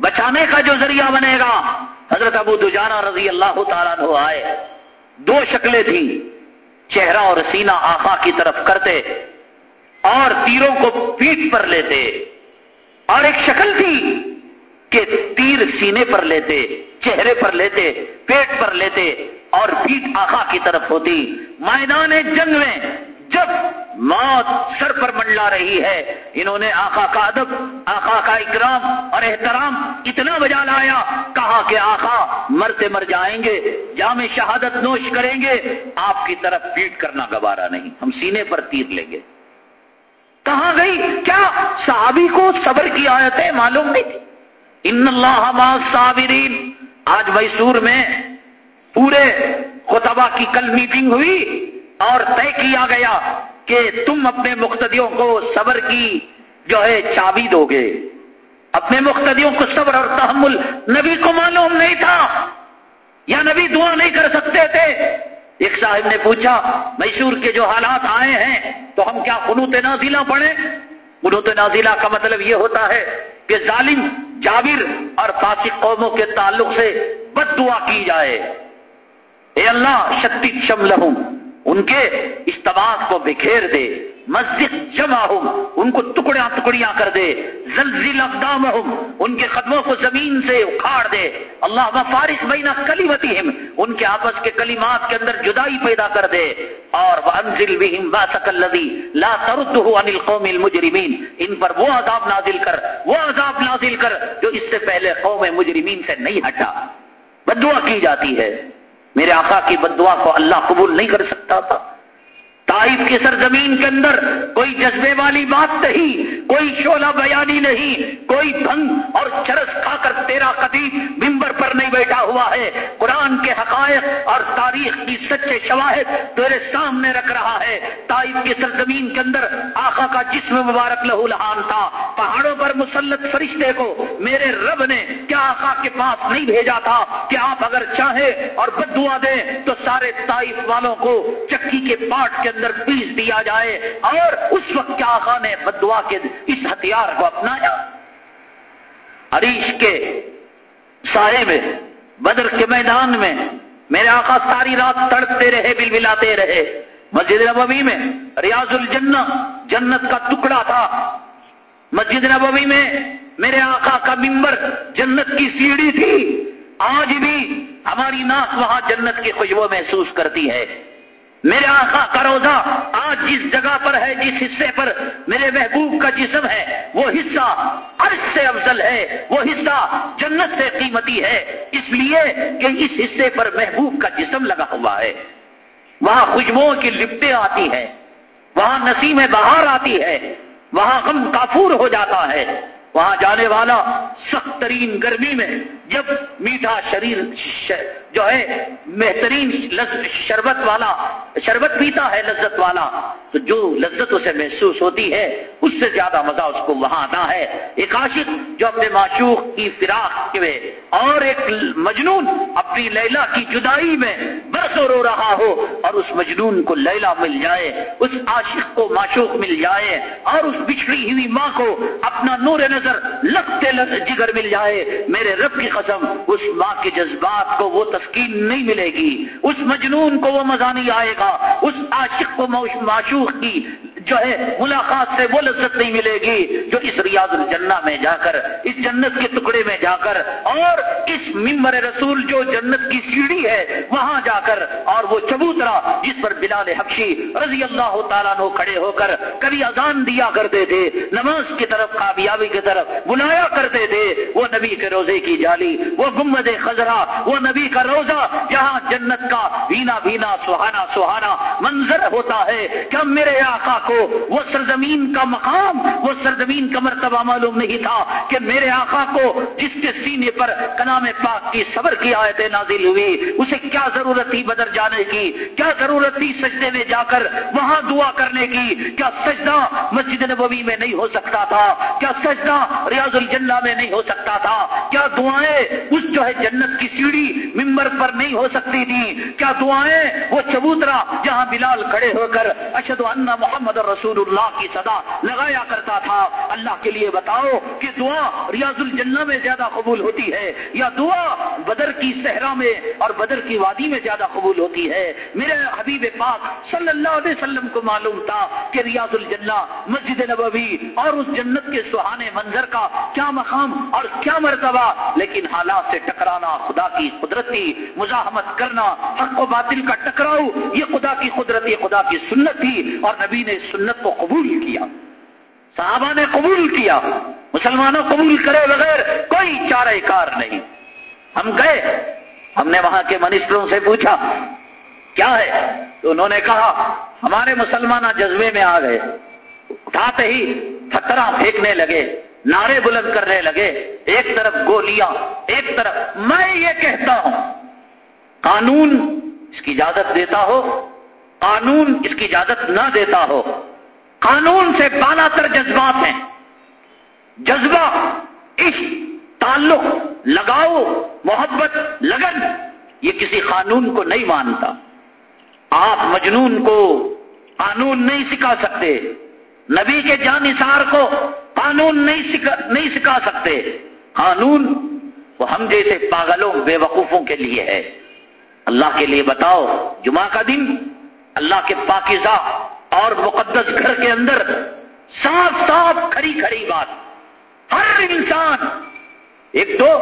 بچانے کا جو ذریعہ بنے گا۔ حضرت ابو دجانا رضی اللہ تعالیٰ آئے۔ دو شکلیں تھیں۔ چہرہ اور سینہ آقا کی طرف کرتے اور تیروں کو پیٹ پر لیتے۔ اور ایک شکل تھی کہ تیر سینے پر لیتے۔ چہرے پر لیتے، پیٹ پر لیتے اور پیٹ آخا کی طرف ہوتی۔ میدان جنگ میں جب موت سر پر منڈلا رہی ہے، انہوں نے آقا کا ادب، آقا کا اکرام اور احترام اتنا بجا لایا، کہا کہ آقا، مرتے مر جائیں گے، جامع شہادت نوش کریں گے، آپ کی طرف پیٹ کرنا گوارا نہیں، ہم سینے پر تیر لیں گے۔ کہاں گئی؟ کیا صحابی کو صبر کی آیتیں معلوم نہیں تھی؟ ان اللہ صابرین آج میسور میں پورے خطبہ کی کل میٹنگ ہوئی اور طے کیا گیا کہ تم اپنے مقتدیوں کو صبر کی جو ہے چابی دو گے۔ اپنے مقتدیوں کو صبر اور تحمل نبی کو معلوم نہیں تھا یا نبی دعا نہیں کر سکتے تھے۔ ایک صاحب نے پوچھا، میسور کے جو حالات آئے ہیں تو ہم کیا قنوت نازیلہ پڑھیں؟ قنوت نازلہ کا مطلب یہ ہوتا ہے کہ ظالم، جابر اور فاسق قوموں کے تعلق سے بد دعا کی جائے۔ اے اللہ شکتی شمل ان کے استباق کو بکھیر دے۔ مسجد جمع ہوں، ان کو ٹکڑیاں ٹکڑیاں کر دے زلزل اقدام ہوں، ان کے قدموں کو زمین سے اکھاڑ دے۔ اللہ فارس بینا کلی ان کے آپس کے کلمات کے اندر جدائی پیدا کر دے۔ اور انزل بہم واسک الذی لا ترده عن القوم المجرمین، ان پر وہ عذاب نازل کر، وہ عذاب نازل کر جو اس سے پہلے قوم مجرمین سے نہیں ہٹا۔ بدعا کی جاتی ہے۔ میرے آقا کی بدعا کو اللہ قبول نہیں کر سکتا تھا۔ تائف کی سرزمین کے اندر کوئی جذبے والی بات نہیں، کوئی شولہ بیانی نہیں، کوئی بھنگ اور چرس کھا کر تیرا کبھی ممبر پر نہیں بیٹھا ہوا ہے۔ قرآن کے حقائق اور تاریخ کی سچے شواہد تیرے سامنے رکھ رہا ہے۔ تائف کی سرزمین کے اندر آقا کا جسم مبارک لہو لہان تھا۔ پہاڑوں پر مسلط فرشتے کو میرے رب نے کیا آقا کے پاس نہیں بھیجا تھا کہ آپ اگر چاہیں اور بدعا دیں تو سارے تائف والوں کو چکی کے پاٹ کے اندر پیس دیا جائے اور اس وقت کیا آقا نے بدعا کے اس ہتھیار کو اپنایا؟ ہریش کے سائے میں، بدر کے میدان میں، میرے آقا ساری رات تڑپتے رہے بل بلاتے رہے۔ مسجد نبوی میں، ریاض الجنہ، جنت کا ٹکڑا تھا۔ مسجد نبوی میں، میرے آقا کا ممبر جنت کی سیڑھی تھی۔ آج بھی ہماری ناک وہاں جنت کی خوشبو محسوس کرتی ہے۔ میرے آقا کا روزہ آج جس جگہ پر ہے، جس حصے پر میرے محبوب کا جسم ہے، وہ حصہ عرش سے افضل ہے، وہ حصہ جنت سے قیمتی ہے۔ اس لیے کہ اس حصے پر محبوب کا جسم لگا ہوا ہے۔ وہاں خوشبوؤں کی لپٹیں آتی ہیں، وہاں نسیم بہار آتی ہے وہاں غم کافور ہو جاتا ہے۔ وہاں جانے والا سخت ترین گرمی میں جب میٹھا شریر جو ہے بہترین شربت والا، شربت پیتا ہے لذت والا، تو جو لذت اسے محسوس ہوتی ہے، اس سے زیادہ مزہ اس کو وہاں آتا ہے۔ ایک عاشق جو اپنے معشوق کی فراق کے اور ایک مجنون اپنی لیلا کی جدائی میں برسوں رو رہا ہو اور اس مجنون کو لیلا مل جائے، اس عاشق کو معشوق مل جائے اور اس بچھڑی ہوئی ماں کو اپنا نور نظر لگتے جگر مل جائے۔ میرے رب کی قسم، اس ماں کے جذبات کو وہ تسکین نہیں ملے گی۔ اس مجنون کو وہ مزہ نہیں آئے گا۔ اس عاشق کو معشوق کی جو ہے ملاقات سے وہ لذت نہیں ملے گی جو اس ریاض الجنہ میں جا کر، اس جنت کے ٹکڑے میں جا کر اور اس ممبر رسول جو جنت کی سیڑھی ہے، وہاں جا کر اور وہ چبوترا جس پر بلال حقشی رضی اللہ تعالیٰ نو کھڑے ہو کر کبھی اذان دیا کرتے تھے، نماز کی طرف، کامیابی کی طرف بلایا کرتے تھے، وہ نبی کے روزے کی جالی، وہ گمد خزرا وہ نبی کا روزہ جہاں جنت کا بینا بینا، سہانا سہانا منظر ہوتا ہے کیا میرے آقا کو وہ سرزمین کا مقام، وہ سرزمین کا مرتبہ معلوم نہیں تھا کہ میرے آقا کو جس کے سینے پر کلام پاک کی صبر کی آیتیں نازل ہوئی، اسے کیا ضرورت تھی بدر جانے کی؟ کیا ضرورت تھی سجدے میں جا کر وہاں دعا کرنے کی؟ کیا سجدہ مسجد نبوی میں نہیں ہو سکتا تھا؟ کیا سجدہ ریاض الجنہ میں نہیں ہو سکتا تھا؟ کیا دعائیں اس جو ہے جنت کی سیڑھی ممبر پر نہیں ہو سکتی تھی۔ کیا دعائیں؟ وہ چبوترا جہاں بلال کھڑے ہو کر اشد اللہ محمد رسول اللہ کی صدا لگایا کرتا تھا۔ اللہ کے لیے بتاؤ کہ دعا ریاض الجنہ میں زیادہ قبول ہوتی ہے یا دعا بدر کی صحرا میں اور بدر کی وادی میں زیادہ قبول ہوتی ہے؟ میرے حبیب پاک صلی اللہ علیہ وسلم کو معلوم تھا کہ ریاض الجنہ مسجد نبوی اور اس جنت کے سہانے منظر کا کیا مقام اور کیا مرتبہ، لیکن حالات سے ٹکرانا خدا کی قدرتی مزاحمت کرنا، حق و باطل کا ٹکراؤ، یہ خدا کی قدرت، یہ خدا کی سنت تھی اور نبی نے سنت کو قبول کیا۔ صحابہ نے قبول کیا۔ مسلمانوں قبول کرے بغیر کوئی چارہ کار نہیں۔ ہم گئے۔ ہم نے وہاں کے منسٹروں سے پوچھا، کیا ہے؟ تو انہوں نے کہا، ہمارے مسلمان جذبے میں آ گئے۔ اٹھاتے ہی پتھرا پھینکنے لگے، نعرے بلند کرنے لگے۔ ایک طرف گولیاں، ایک طرف میں یہ کہتا ہوں۔ قانون اس کی اجازت دیتا ہو، قانون اس کی اجازت نہ دیتا ہو۔ قانون سے بالا تر جذبات ہیں۔ جذبہ، عشق، تعلق، لگاؤ، محبت، لگن، یہ کسی قانون کو نہیں مانتا۔ آپ مجنون کو قانون نہیں سکھا سکتے۔ نبی کے جانثار کو قانون نہیں سکھا نہیں سکھا سکتے۔ قانون وہ ہم جیسے پاگلوں، بے وقوفوں کے لیے ہے۔ اللہ کے لیے بتاؤ، جمعہ کا دن، اللہ کے پاکیزہ اور مقدس گھر کے اندر صاف صاف کھڑی کھڑی بات۔ ہر انسان، ایک تو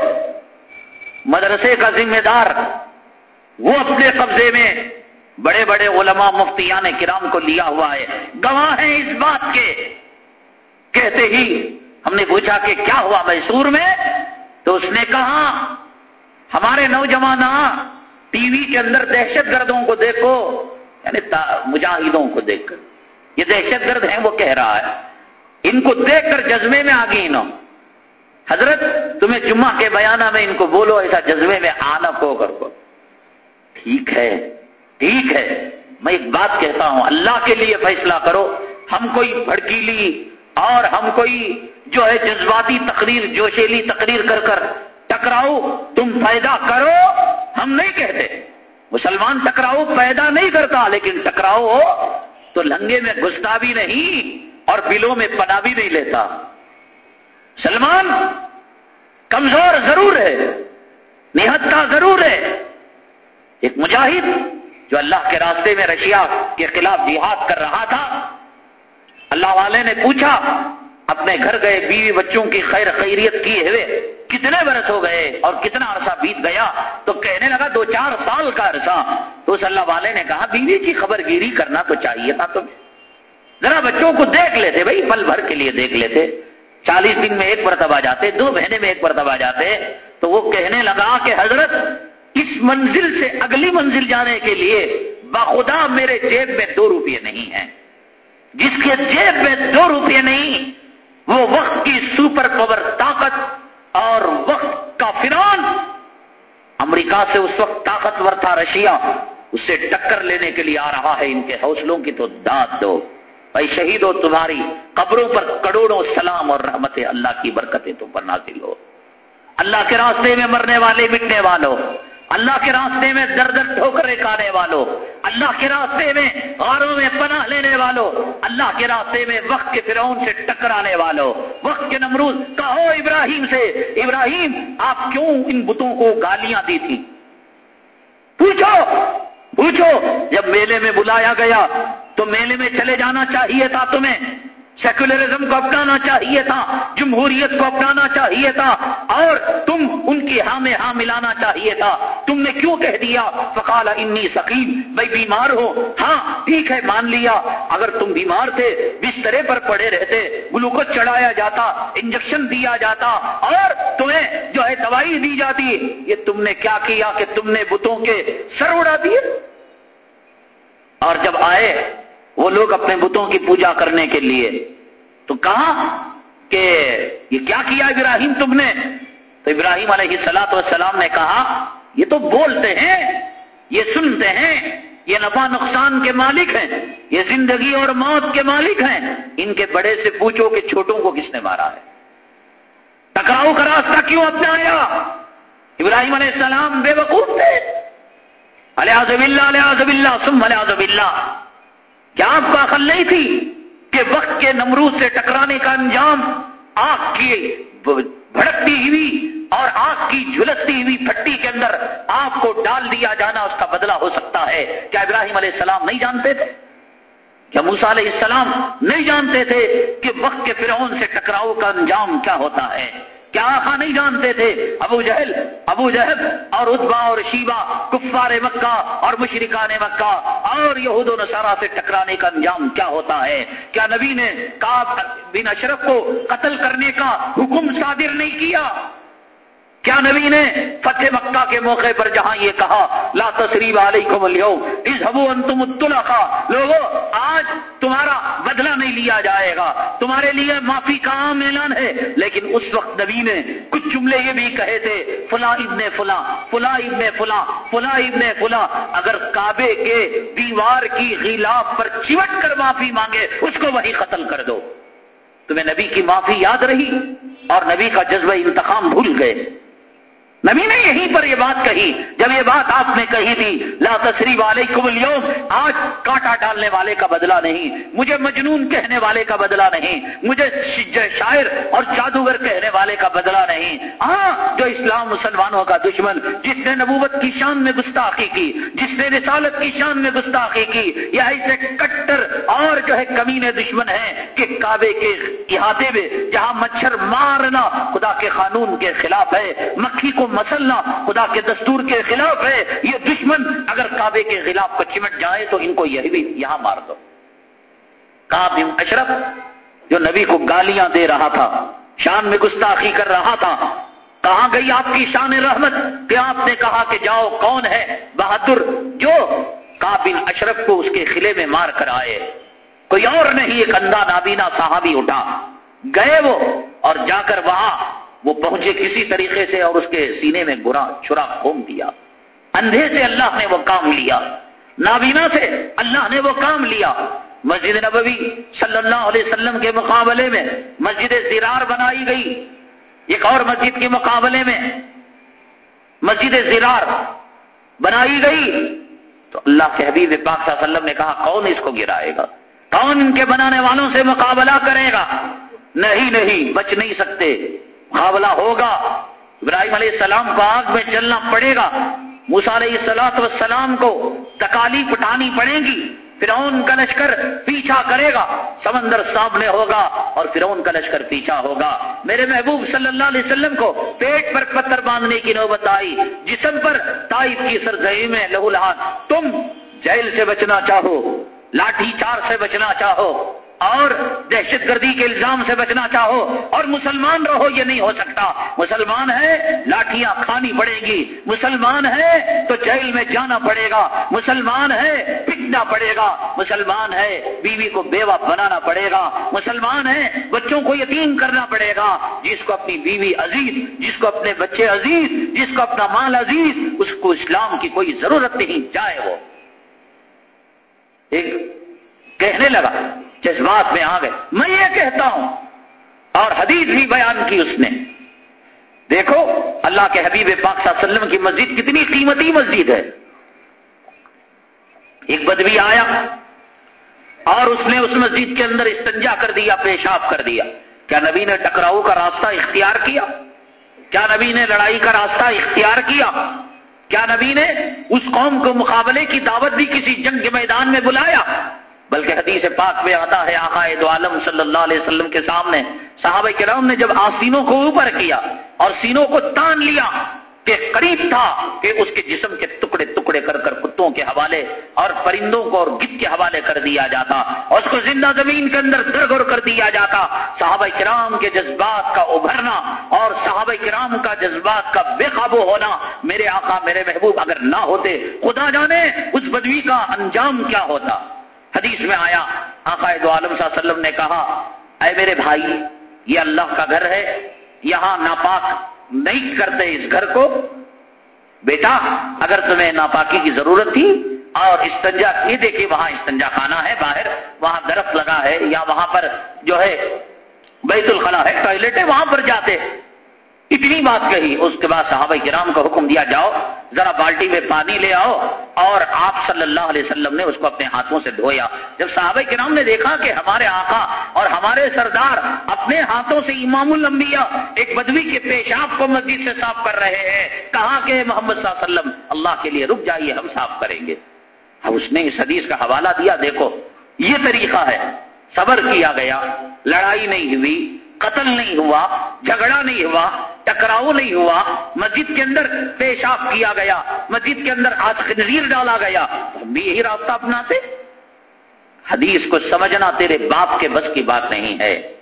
مدرسے کا ذمہ دار، وہ اپنے قبضے میں بڑے بڑے علماء مفتیان کرام کو لیا ہوا ہے۔ گواہ ہیں اس بات کے۔ کہتے ہی ہم نے پوچھا کہ کیا ہوا میسور میں؟ تو اس نے کہا، ہمارے نوجوان ٹی وی کے اندر دہشت گردوں کو دیکھو یعنی مجاہدوں کو دیکھ کر۔ یہ دہشت گرد ہیں، وہ کہہ رہا ہے۔ ان کو دیکھ کر جذبے میں آ گئی انہوں حضرت، تمہیں جمعہ کے بیانہ میں ان کو بولو، ایسا جذبے میں آنا کو کر کو ٹھیک ہے ٹھیک ہے۔ میں ایک بات کہتا ہوں، اللہ کے لیے فیصلہ کرو۔ ہم کوئی بھڑکیلی اور ہم کوئی جو ہے جذباتی تقریر، جوشیلی تقریر کر کر ٹکراؤ، تم پیدا کرو۔ ہم نہیں کہتے۔ مسلمان ٹکراؤ پیدا نہیں کرتا، لیکن ٹکراؤ ہو تو لنگے میں گھستا بھی نہیں اور بلوں میں پنا بھی نہیں لیتا۔ سلمان کمزور ضرور ہے نہتا ضرور ہے۔ ایک مجاہد جو اللہ کے راستے میں رشیا کے خلاف جہاد کر رہا تھا، اللہ والے نے پوچھا، اپنے گھر گئے بیوی بچوں کی خیر خیریت کیے ہوئے کتنے برس ہو گئے اور کتنا عرصہ بیت گیا تو کہنے لگا دو چار سال کا عرصہ۔ تو اس اللہ والے نے کہا، بیوی کی خبر گیری کرنا تو چاہیے تھا تمہیں۔ ذرا بچوں کو دیکھ لیتے بھائی، پل بھر کے لیے دیکھ لیتے۔ چالیس دن میں ایک مرتبہ جاتے، دو مہینے میں ایک مرتبہ جاتے۔ تو وہ کہنے لگا کہ حضرت، اس منزل سے اگلی منزل جانے کے لیے باخدا میرے جیب میں دو روپے نہیں ہیں۔ جس کے جیب میں دو روپے نہیں، وہ وقت کی سپر پاور طاقت اور وقت کا فران امریکہ سے اس وقت طاقتور تھا رشیا۔ اس سے ٹکر لینے کے لیے آ رہا ہے۔ ان کے حوصلوں کی تو داد دو۔ بھائی شہید ہو تمہاری۔ قبروں پر کروڑوں سلام اور رحمت اللہ کی برکتیں تم پر نازل ہو۔ اللہ کے راستے میں مرنے والے، مٹنے والوں۔ اللہ کے راستے میں در در ٹھوکرے کھانے والوں اللہ کے راستے میں غاروں میں پناہ لینے والوں اللہ کے راستے میں وقت کے فرعون سے ٹکرانے والوں وقت کے نمرود، کہو ابراہیم سے، ابراہیم، آپ کیوں ان بتوں کو گالیاں دی تھی؟ پوچھو پوچھو، جب میلے میں بلایا گیا تو میلے میں چلے جانا چاہیے تھا تمہیں۔ سیکولرزم کو اپنانا چاہیے تھا، جمہوریت کو اپنانا چاہیے تھا، اور تم ان کی ہاں میں ہاں ملانا چاہیے تھا۔ تم نے کیوں کہہ دیا؟ فقال، انی سکیم بھائی بیمار ہو ہاں ٹھیک ہے، مان لیا۔ اگر تم بیمار تھے، بسترے پر پڑے رہتے، گلوکوز چڑھایا جاتا، انجیکشن دیا جاتا، اور تمہیں جو ہے دوائی دی جاتی، یہ تم نے کیا کیا کہ تم نے بتوں کے سر اڑا دیے؟ اور جب آئے وہ لوگ اپنے بتوں کی پوجا کرنے کے لیے۔ تو کہا کہ یہ کیا کیا ابراہیم تم نے؟ تو ابراہیم علیہ سلاۃ والسلام نے کہا، یہ تو بولتے ہیں، یہ سنتے ہیں، یہ نفع نقصان کے مالک ہیں، یہ زندگی اور موت کے مالک ہیں۔ ان کے بڑے سے پوچھو کہ چھوٹوں کو کس نے مارا ہے؟ ٹکراؤ کا راستہ کیوں اپنایا ابراہیم علیہ السلام بے وقوف تھے۔ علیہ اللہ علیہ اللہ سم علیہ اللہ کیا آپ کو عقل نہیں تھی کہ وقت کے نمرود سے ٹکرانے کا انجام آگ کی بھڑکتی ہوئی اور آگ کی جھلستی ہوئی پھٹی کے اندر آپ کو ڈال دیا جانا اس کا بدلہ ہو سکتا ہے۔ کیا ابراہیم علیہ السلام نہیں جانتے تھے؟ کیا موسا علیہ السلام نہیں جانتے تھے کہ وقت کے فرعون سے ٹکراؤ کا انجام کیا ہوتا ہے؟ کیا آخا نہیں جانتے تھے؟ ابو جہل، ابو جہب اور ادبا اور شیبا کفار مکہ اور مشرقان مکہ اور یہود و نصارہ سے ٹکرانے کا انجام کیا ہوتا ہے؟ کیا نبی نے کاب بن اشرف کو قتل کرنے کا حکم صادر نہیں کیا؟ کیا نبی نے فتح مکہ کے موقع پر جہاں یہ کہا، لا تصریب علیکم اليوم، اذهبوا انتم الطلقاء لوگوں آج تمہارا بدلہ نہیں لیا جائے گا، تمہارے لیے معافی کا عام اعلان ہے، لیکن اس وقت نبی نے کچھ جملے یہ بھی کہے تھے، فلاں ابن فلاں فلاں ابن فلاں فلاں ابن فلاں، اگر کعبے کے دیوار کی غلاف پر چمٹ کر معافی مانگے، اس کو وہی قتل کر دو، تمہیں نبی کی معافی یاد رہی، اور نبی کا جذبہ انتقام بھول گئے نبی نے یہیں پر یہ بات کہی، جب یہ بات آپ نے کہی تھی، لا تصریف والے اليوم، آج کاٹا ڈالنے والے کا بدلہ نہیں، مجھے مجنون کہنے والے کا بدلہ نہیں، مجھے شاعر اور جادوگر کہنے والے کا بدلہ نہیں۔ ہاں جو اسلام مسلمانوں کا دشمن، جس نے نبوت کی شان میں گستاخی کی، جس نے رسالت کی شان میں گستاخی کی یا ایسے کٹر اور جو ہے کمینے دشمن ہیں کہ کعبے کے احاطے میں، جہاں مچھر مارنا خدا کے قانون کے خلاف ہے، مکھی کو مسلنا خدا کے دستور کے خلاف ہے، یہ دشمن اگر کعبے کے خلاف کو چمٹ جائے تو ان کو یہ بھی یہاں مار دو۔ کاب اشرف جو نبی کو گالیاں دے رہا تھا، شان میں گستاخی کر رہا تھا، کہاں گئی آپ کی شان رحمت؟ کہ آپ نے کہا کہ جاؤ، کون ہے؟ بہادر جو کابن اشرف کو اس کے خلے میں مار کر آئے۔ کوئی اور نہیں، ایک اندھا نابینا صحابی اٹھا۔ گئے وہ اور جا کر وہاں وہ پہنچے کسی طریقے سے اور اس کے سینے میں برا چھرا کھوم دیا۔ اندھے سے اللہ نے وہ کام لیا۔ نابینا سے اللہ نے وہ کام لیا۔ مسجد نبوی صلی اللہ علیہ وسلم کے مقابلے میں مسجد زرار بنائی گئی۔ ایک اور مسجد کے مقابلے میں مسجد زرار بنائی گئی۔ تو اللہ کے حبیب پاک صلی اللہ علیہ وسلم نے کہا، کون اس کو گرائے گا؟ کون ان کے بنانے والوں سے مقابلہ کرے گا؟ نہیں نہیں، بچ نہیں سکتے۔ مقابلہ ہوگا۔ ابراہیم علیہ السلام کو آگ میں چلنا پڑے گا۔ موسا علیہ السلاط والسلام کو تکالیف اٹھانی پڑے گی۔ فرعون کا لشکر پیچھا کرے گا۔ سمندر سامنے ہوگا اور فرعون کا لشکر پیچھا ہوگا۔ میرے محبوب صلی اللہ علیہ وسلم کو پیٹ پر پتھر باندھنے کی نوبت آئی۔ جسم پر تائف کی سرزئی میں لہو لہان۔ تم جیل سے بچنا چاہو، لاٹھی چار سے بچنا چاہو۔ اور دہشت گردی کے الزام سے بچنا چاہو اور مسلمان رہو، یہ نہیں ہو سکتا۔ مسلمان ہے لاٹیاں کھانی پڑے گی۔ مسلمان ہے تو جیل میں جانا پڑے گا۔ مسلمان ہے، پٹنا پڑے گا۔ مسلمان ہے، بیوی کو بیوہ بنانا پڑے گا۔ مسلمان ہے، بچوں کو یتیم کرنا پڑے گا۔ جس کو اپنی بیوی عزیز، جس کو اپنے بچے عزیز، جس کو اپنا مال عزیز، اس کو اسلام کی کوئی ضرورت نہیں، جائے وہ۔ ایک کہنے لگا جذبات میں آ گئے۔ میں یہ کہتا ہوں، اور حدیث بھی بیان کی اس نے۔ دیکھو، اللہ کے حبیب پاک صلی اللہ علیہ وسلم کی مسجد کتنی قیمتی مسجد ہے۔ ایک بدوی آیا، اور اس نے اس مسجد کے اندر استنجا کر دیا، پیشاب کر دیا۔ کیا نبی نے ٹکراؤ کا راستہ اختیار کیا؟ کیا نبی نے لڑائی کا راستہ اختیار کیا؟ کیا نبی نے اس قوم کو مقابلے کی دعوت دی کسی جنگ کے میدان میں بلایا؟ بلکہ حدیث پاک میں آتا ہے، آقا دو عالم صلی اللہ علیہ وسلم کے سامنے صحابہ کرام نے جب آسینوں کو اوپر کیا اور سینوں کو تان لیا کہ قریب تھا کہ اس کے جسم کے ٹکڑے ٹکڑے کر کر کتوں کے حوالے اور پرندوں کو اور گت کے حوالے کر دیا جاتا اور اس کو زندہ زمین کے اندر درگور کر دیا جاتا۔ صحابہ کرام کے جذبات کا ابھرنا اور صحابہ کرام کا جذبات کا بے قابو ہونا میرے آقا، میرے محبوب اگر نہ ہوتے، خدا جانے اس بدوی کا انجام کیا ہوتا۔ حدیث میں آیا، آقا دو عالم صلی اللہ علیہ وسلم نے کہا، اے میرے بھائی، یہ اللہ کا گھر ہے، یہاں ناپاک نہیں کرتے اس گھر کو۔ بیٹا، اگر تمہیں ناپاکی کی ضرورت تھی، اور استنجا، یہ دیکھیے وہاں استنجا خانہ ہے، باہر وہاں درخت لگا ہے، یا وہاں پر جو ہے بیت الخلا ہے ٹوائلٹ ہے وہاں پر جاتے۔ اتنی بات کہی، اس کے بعد صحابہ کرام کا حکم دیا، جاؤ ذرا بالٹی میں پانی لے آؤ اور آپ صلی اللہ علیہ وسلم نے اس کو اپنے ہاتھوں سے دھویا۔ جب صحابہ کرام نے دیکھا کہ ہمارے آقا اور ہمارے سردار اپنے ہاتھوں سے امام الانبیاء ایک بدوی کے پیشاب کو مسجد سے صاف کر رہے ہیں کہاں کہ محمد صلی اللہ علیہ وسلم، اللہ کے لیے رک جائیے، ہم صاف کریں گے۔ اب اس نے اس حدیث کا حوالہ دیا، دیکھو، یہ طریقہ ہے، صبر کیا گیا، لڑائی نہیں ہوئی۔ قتل نہیں ہوا، جھگڑا نہیں ہوا، ٹکراؤ نہیں ہوا، مسجد کے اندر پیشاب کیا گیا، مسجد کے اندر آج خنزیر ڈالا گیا۔ ہم بھی یہی راستہ اپناتے؟ حدیث کو سمجھنا تیرے باپ کے بس کی بات نہیں ہے۔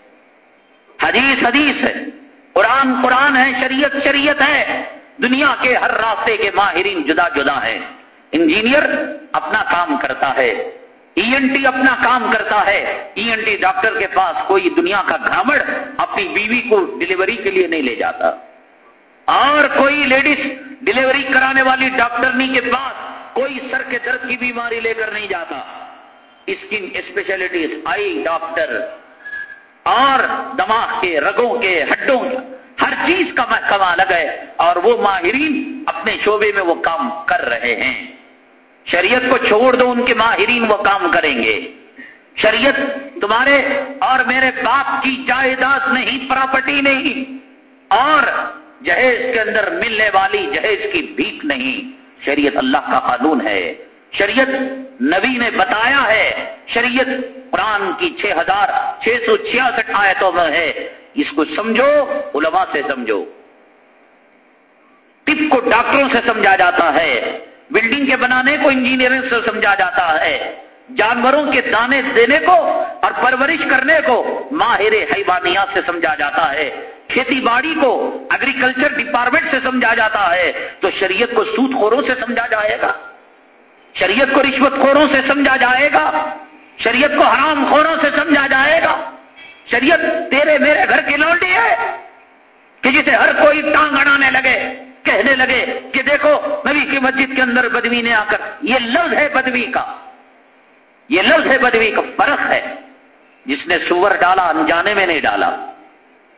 حدیث حدیث ہے۔ قرآن قرآن ہے، شریعت شریعت ہے۔ دنیا کے ہر راستے کے ماہرین جدا جدا ہیں۔ انجینئر اپنا کام کرتا ہے۔ ای این ٹی اپنا کام کرتا ہے۔ ای این ٹی ڈاکٹر کے پاس کوئی دنیا کا گھامڑ اپنی بیوی کو ڈلیوری کے لیے نہیں لے جاتا۔ اور کوئی لیڈیز ڈلیوری کرانے والی ڈاکٹرنی کے پاس کوئی سر کے درد کی بیماری لے کر نہیں جاتا۔ اسکن اسپیشلٹیز، آئی ڈاکٹر، اور دماغ کے رگوں کے ہڈوں کے ہر چیز کا محکمہ الگ ہے اور وہ ماہرین اپنے شعبے میں وہ کام کر رہے ہیں۔ شریعت کو چھوڑ دو، ان کے ماہرین وہ کام کریں گے۔ شریعت تمہارے اور میرے باپ کی جائیداد نہیں، پراپرٹی نہیں۔ اور جہیز کے اندر ملنے والی جہیز کی بھیک نہیں۔ شریعت اللہ کا قانون ہے۔ شریعت نبی نے بتایا ہے۔ شریعت قرآن کی چھ ہزار چھ سو چھیاسٹھ آیتوں میں ہے۔ اس کو سمجھو، علماء سے سمجھو۔ طب کو ڈاکٹروں سے سمجھا جاتا ہے۔ بلڈنگ کے بنانے کو انجینئرنگ سے سمجھا جاتا ہے۔ جانوروں کے دانے دینے کو اور پرورش کرنے کو ماہر حیوانیات سے سمجھا جاتا ہے۔ کھیتی باڑی کو ایگریکلچر ڈپارٹمنٹ سے سمجھا جاتا ہے۔ تو شریعت کو سود خوروں سے سمجھا جائے گا۔ شریعت کو رشوت خوروں سے سمجھا جائے گا۔ شریعت کو حرام خوروں سے سمجھا جائے گا۔ شریعت تیرے میرے گھر کی لوٹی ہے کہ جسے ہر کوئی ٹانگ اڑانے لگے۔ کہنے لگے کہ دیکھو نبی کی مسجد کے اندر بدوی نے آ کر، یہ لفظ ہے بدوی کا۔ یہ لفظ ہے بدوی کا فرق ہے۔ جس نے سور ڈالا، انجانے میں نہیں ڈالا۔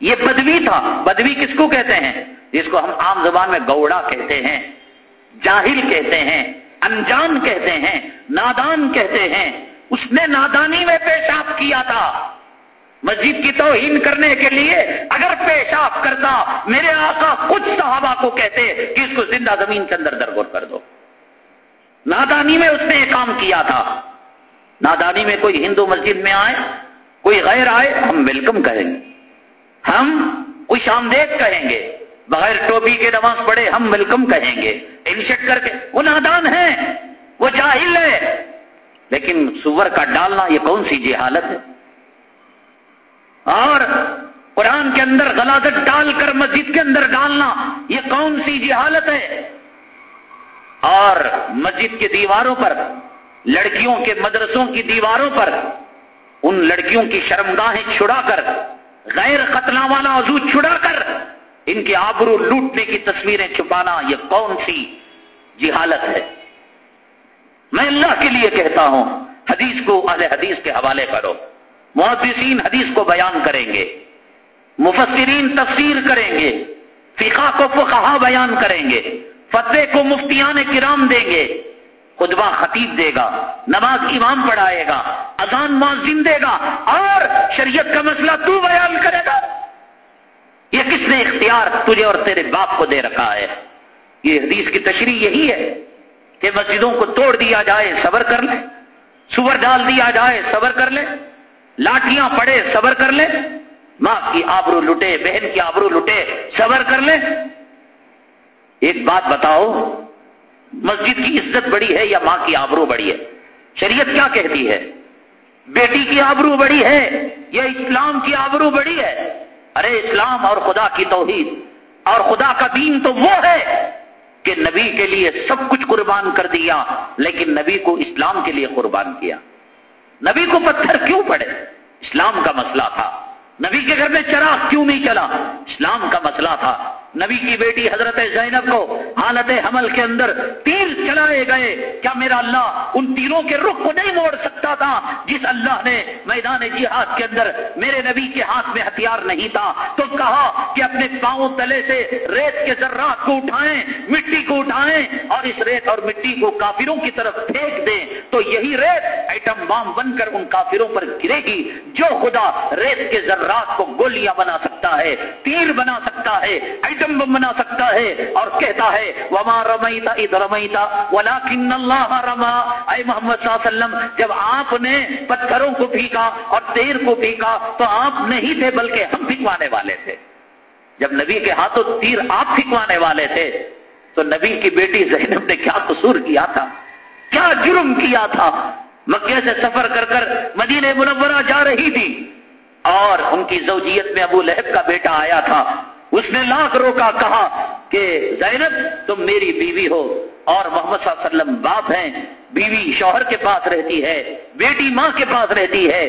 یہ بدوی تھا۔ بدوی کس کو کہتے ہیں؟ جس کو ہم عام زبان میں گوڑا کہتے ہیں، جاہل کہتے ہیں، انجان کہتے ہیں، نادان کہتے ہیں۔ اس نے نادانی میں پیشاب کیا تھا۔ مسجد کی توہین کرنے کے لیے اگر پیشاب کرتا میرے آقا کچھ صحابہ کو کہتے کہ اس کو زندہ زمین کے اندر درگور کر دو۔ نادانی میں اس نے یہ کام کیا تھا۔ نادانی میں کوئی ہندو مسجد میں آئے، کوئی غیر آئے، ہم ویلکم کہیں گے۔ ہم خوش آمدید کہیں گے۔ بغیر ٹوپی کے نماز پڑھے ہم ویلکم کہیں گے۔ انشٹ کر کے وہ نادان ہے وہ جاہل ہے لیکن سور کا ڈالنا یہ کون سی جی حالت ہے؟ اور قرآن کے اندر غلازت ڈال کر مسجد کے اندر ڈالنا، یہ کون سی جہالت ہے؟ اور مسجد کی دیواروں پر، لڑکیوں کے مدرسوں کی دیواروں پر، ان لڑکیوں کی شرمگاہیں چھڑا کر، غیر قتلہ والا عزو چھڑا کر، ان کے آبرو لوٹنے کی تصویریں چھپانا، یہ کون سی جہالت ہے؟ میں اللہ کے لیے کہتا ہوں، حدیث کو اہل حدیث کے حوالے کرو محدثین حدیث کو بیان کریں گے، مفسرین تفسیر کریں گے، فقہ کو فقہا بیان کریں گے فتح کو مفتیان کرام دیں گے، خطبہ خطیب دے گا، نماز امام پڑھائے گا، اذان معذم دے گا، اور شریعت کا مسئلہ تو بیان کرے گا۔ یہ کس نے اختیار تجھے اور تیرے باپ کو دے رکھا ہے؟ یہ حدیث کی تشریح یہی ہے کہ مسجدوں کو توڑ دیا جائے، صبر کر لیں سور ڈال دیا جائے، صبر کر لے۔ لاٹیاں پڑے صبر کر لے، ماں کی آبرو لٹے، بہن کی آبرو لٹے، صبر کر لے۔ ایک بات بتاؤ، مسجد کی عزت بڑی ہے یا ماں کی آبرو بڑی ہے؟ شریعت کیا کہتی ہے؟ بیٹی کی آبرو بڑی ہے یا اسلام کی آبرو بڑی ہے؟ ارے اسلام اور خدا کی توحید، اور خدا کا دین تو وہ ہے کہ نبی کے لیے سب کچھ قربان کر دیا، لیکن نبی کو اسلام کے لیے قربان کیا۔ نبی کو پتھر کیوں پڑے؟ اسلام کا مسئلہ تھا۔ نبی کے گھر میں چراغ کیوں نہیں چلا؟ اسلام کا مسئلہ تھا۔ نبی کی بیٹی حضرت زینب کو حالت حمل کے اندر تیر چلائے گئے۔ کیا میرا اللہ ان تیروں کے رخ کو نہیں موڑ سکتا تھا جس اللہ نے میدان جہاد کے اندر میرے نبی کے ہاتھ میں ہتھیار نہیں تھا؟ تو کہا کہ اپنے پاؤں تلے سے ریت کے ذرات کو اٹھائیں، مٹی کو اٹھائیں اور اس ریت اور مٹی کو کافروں کی طرف پھینک دیں۔ تو یہی ریت ایٹم بام بن کر ان کافروں پر گرے گی۔ جو خدا ریت کے ذرات کو گولیاں بنا سکتا ہے، تیر بنا سکتا ہے، ایٹم بنا سکتا ہے اور کہتا ہے، وما رمیتا اد رمیتا ولا کن اللہ رما اے محمد صلی اللہ علیہ وسلم، جب آپ نے پتھروں کو پھینکا اور تیر کو پھینکا تو آپ نہیں تھے بلکہ ہم پھینکوانے والے تھے۔ جب نبی کے ہاتھوں تیر آپ پھینکوانے والے تھے تو نبی کی بیٹی زینب نے کیا قصور کیا تھا؟ کیا جرم کیا تھا؟ مکے سے سفر کر کر مدینہ منورہ جا رہی تھی اور ان کی زوجیت میں ابو لہب کا بیٹا آیا تھا۔ اس نے لاکھ روکا، کہا کہ زینب، تم میری بیوی ہو اور محمد صلی اللہ علیہ وسلم باپ ہیں۔ بیوی شوہر کے پاس رہتی ہے، بیٹی ماں کے پاس رہتی ہے۔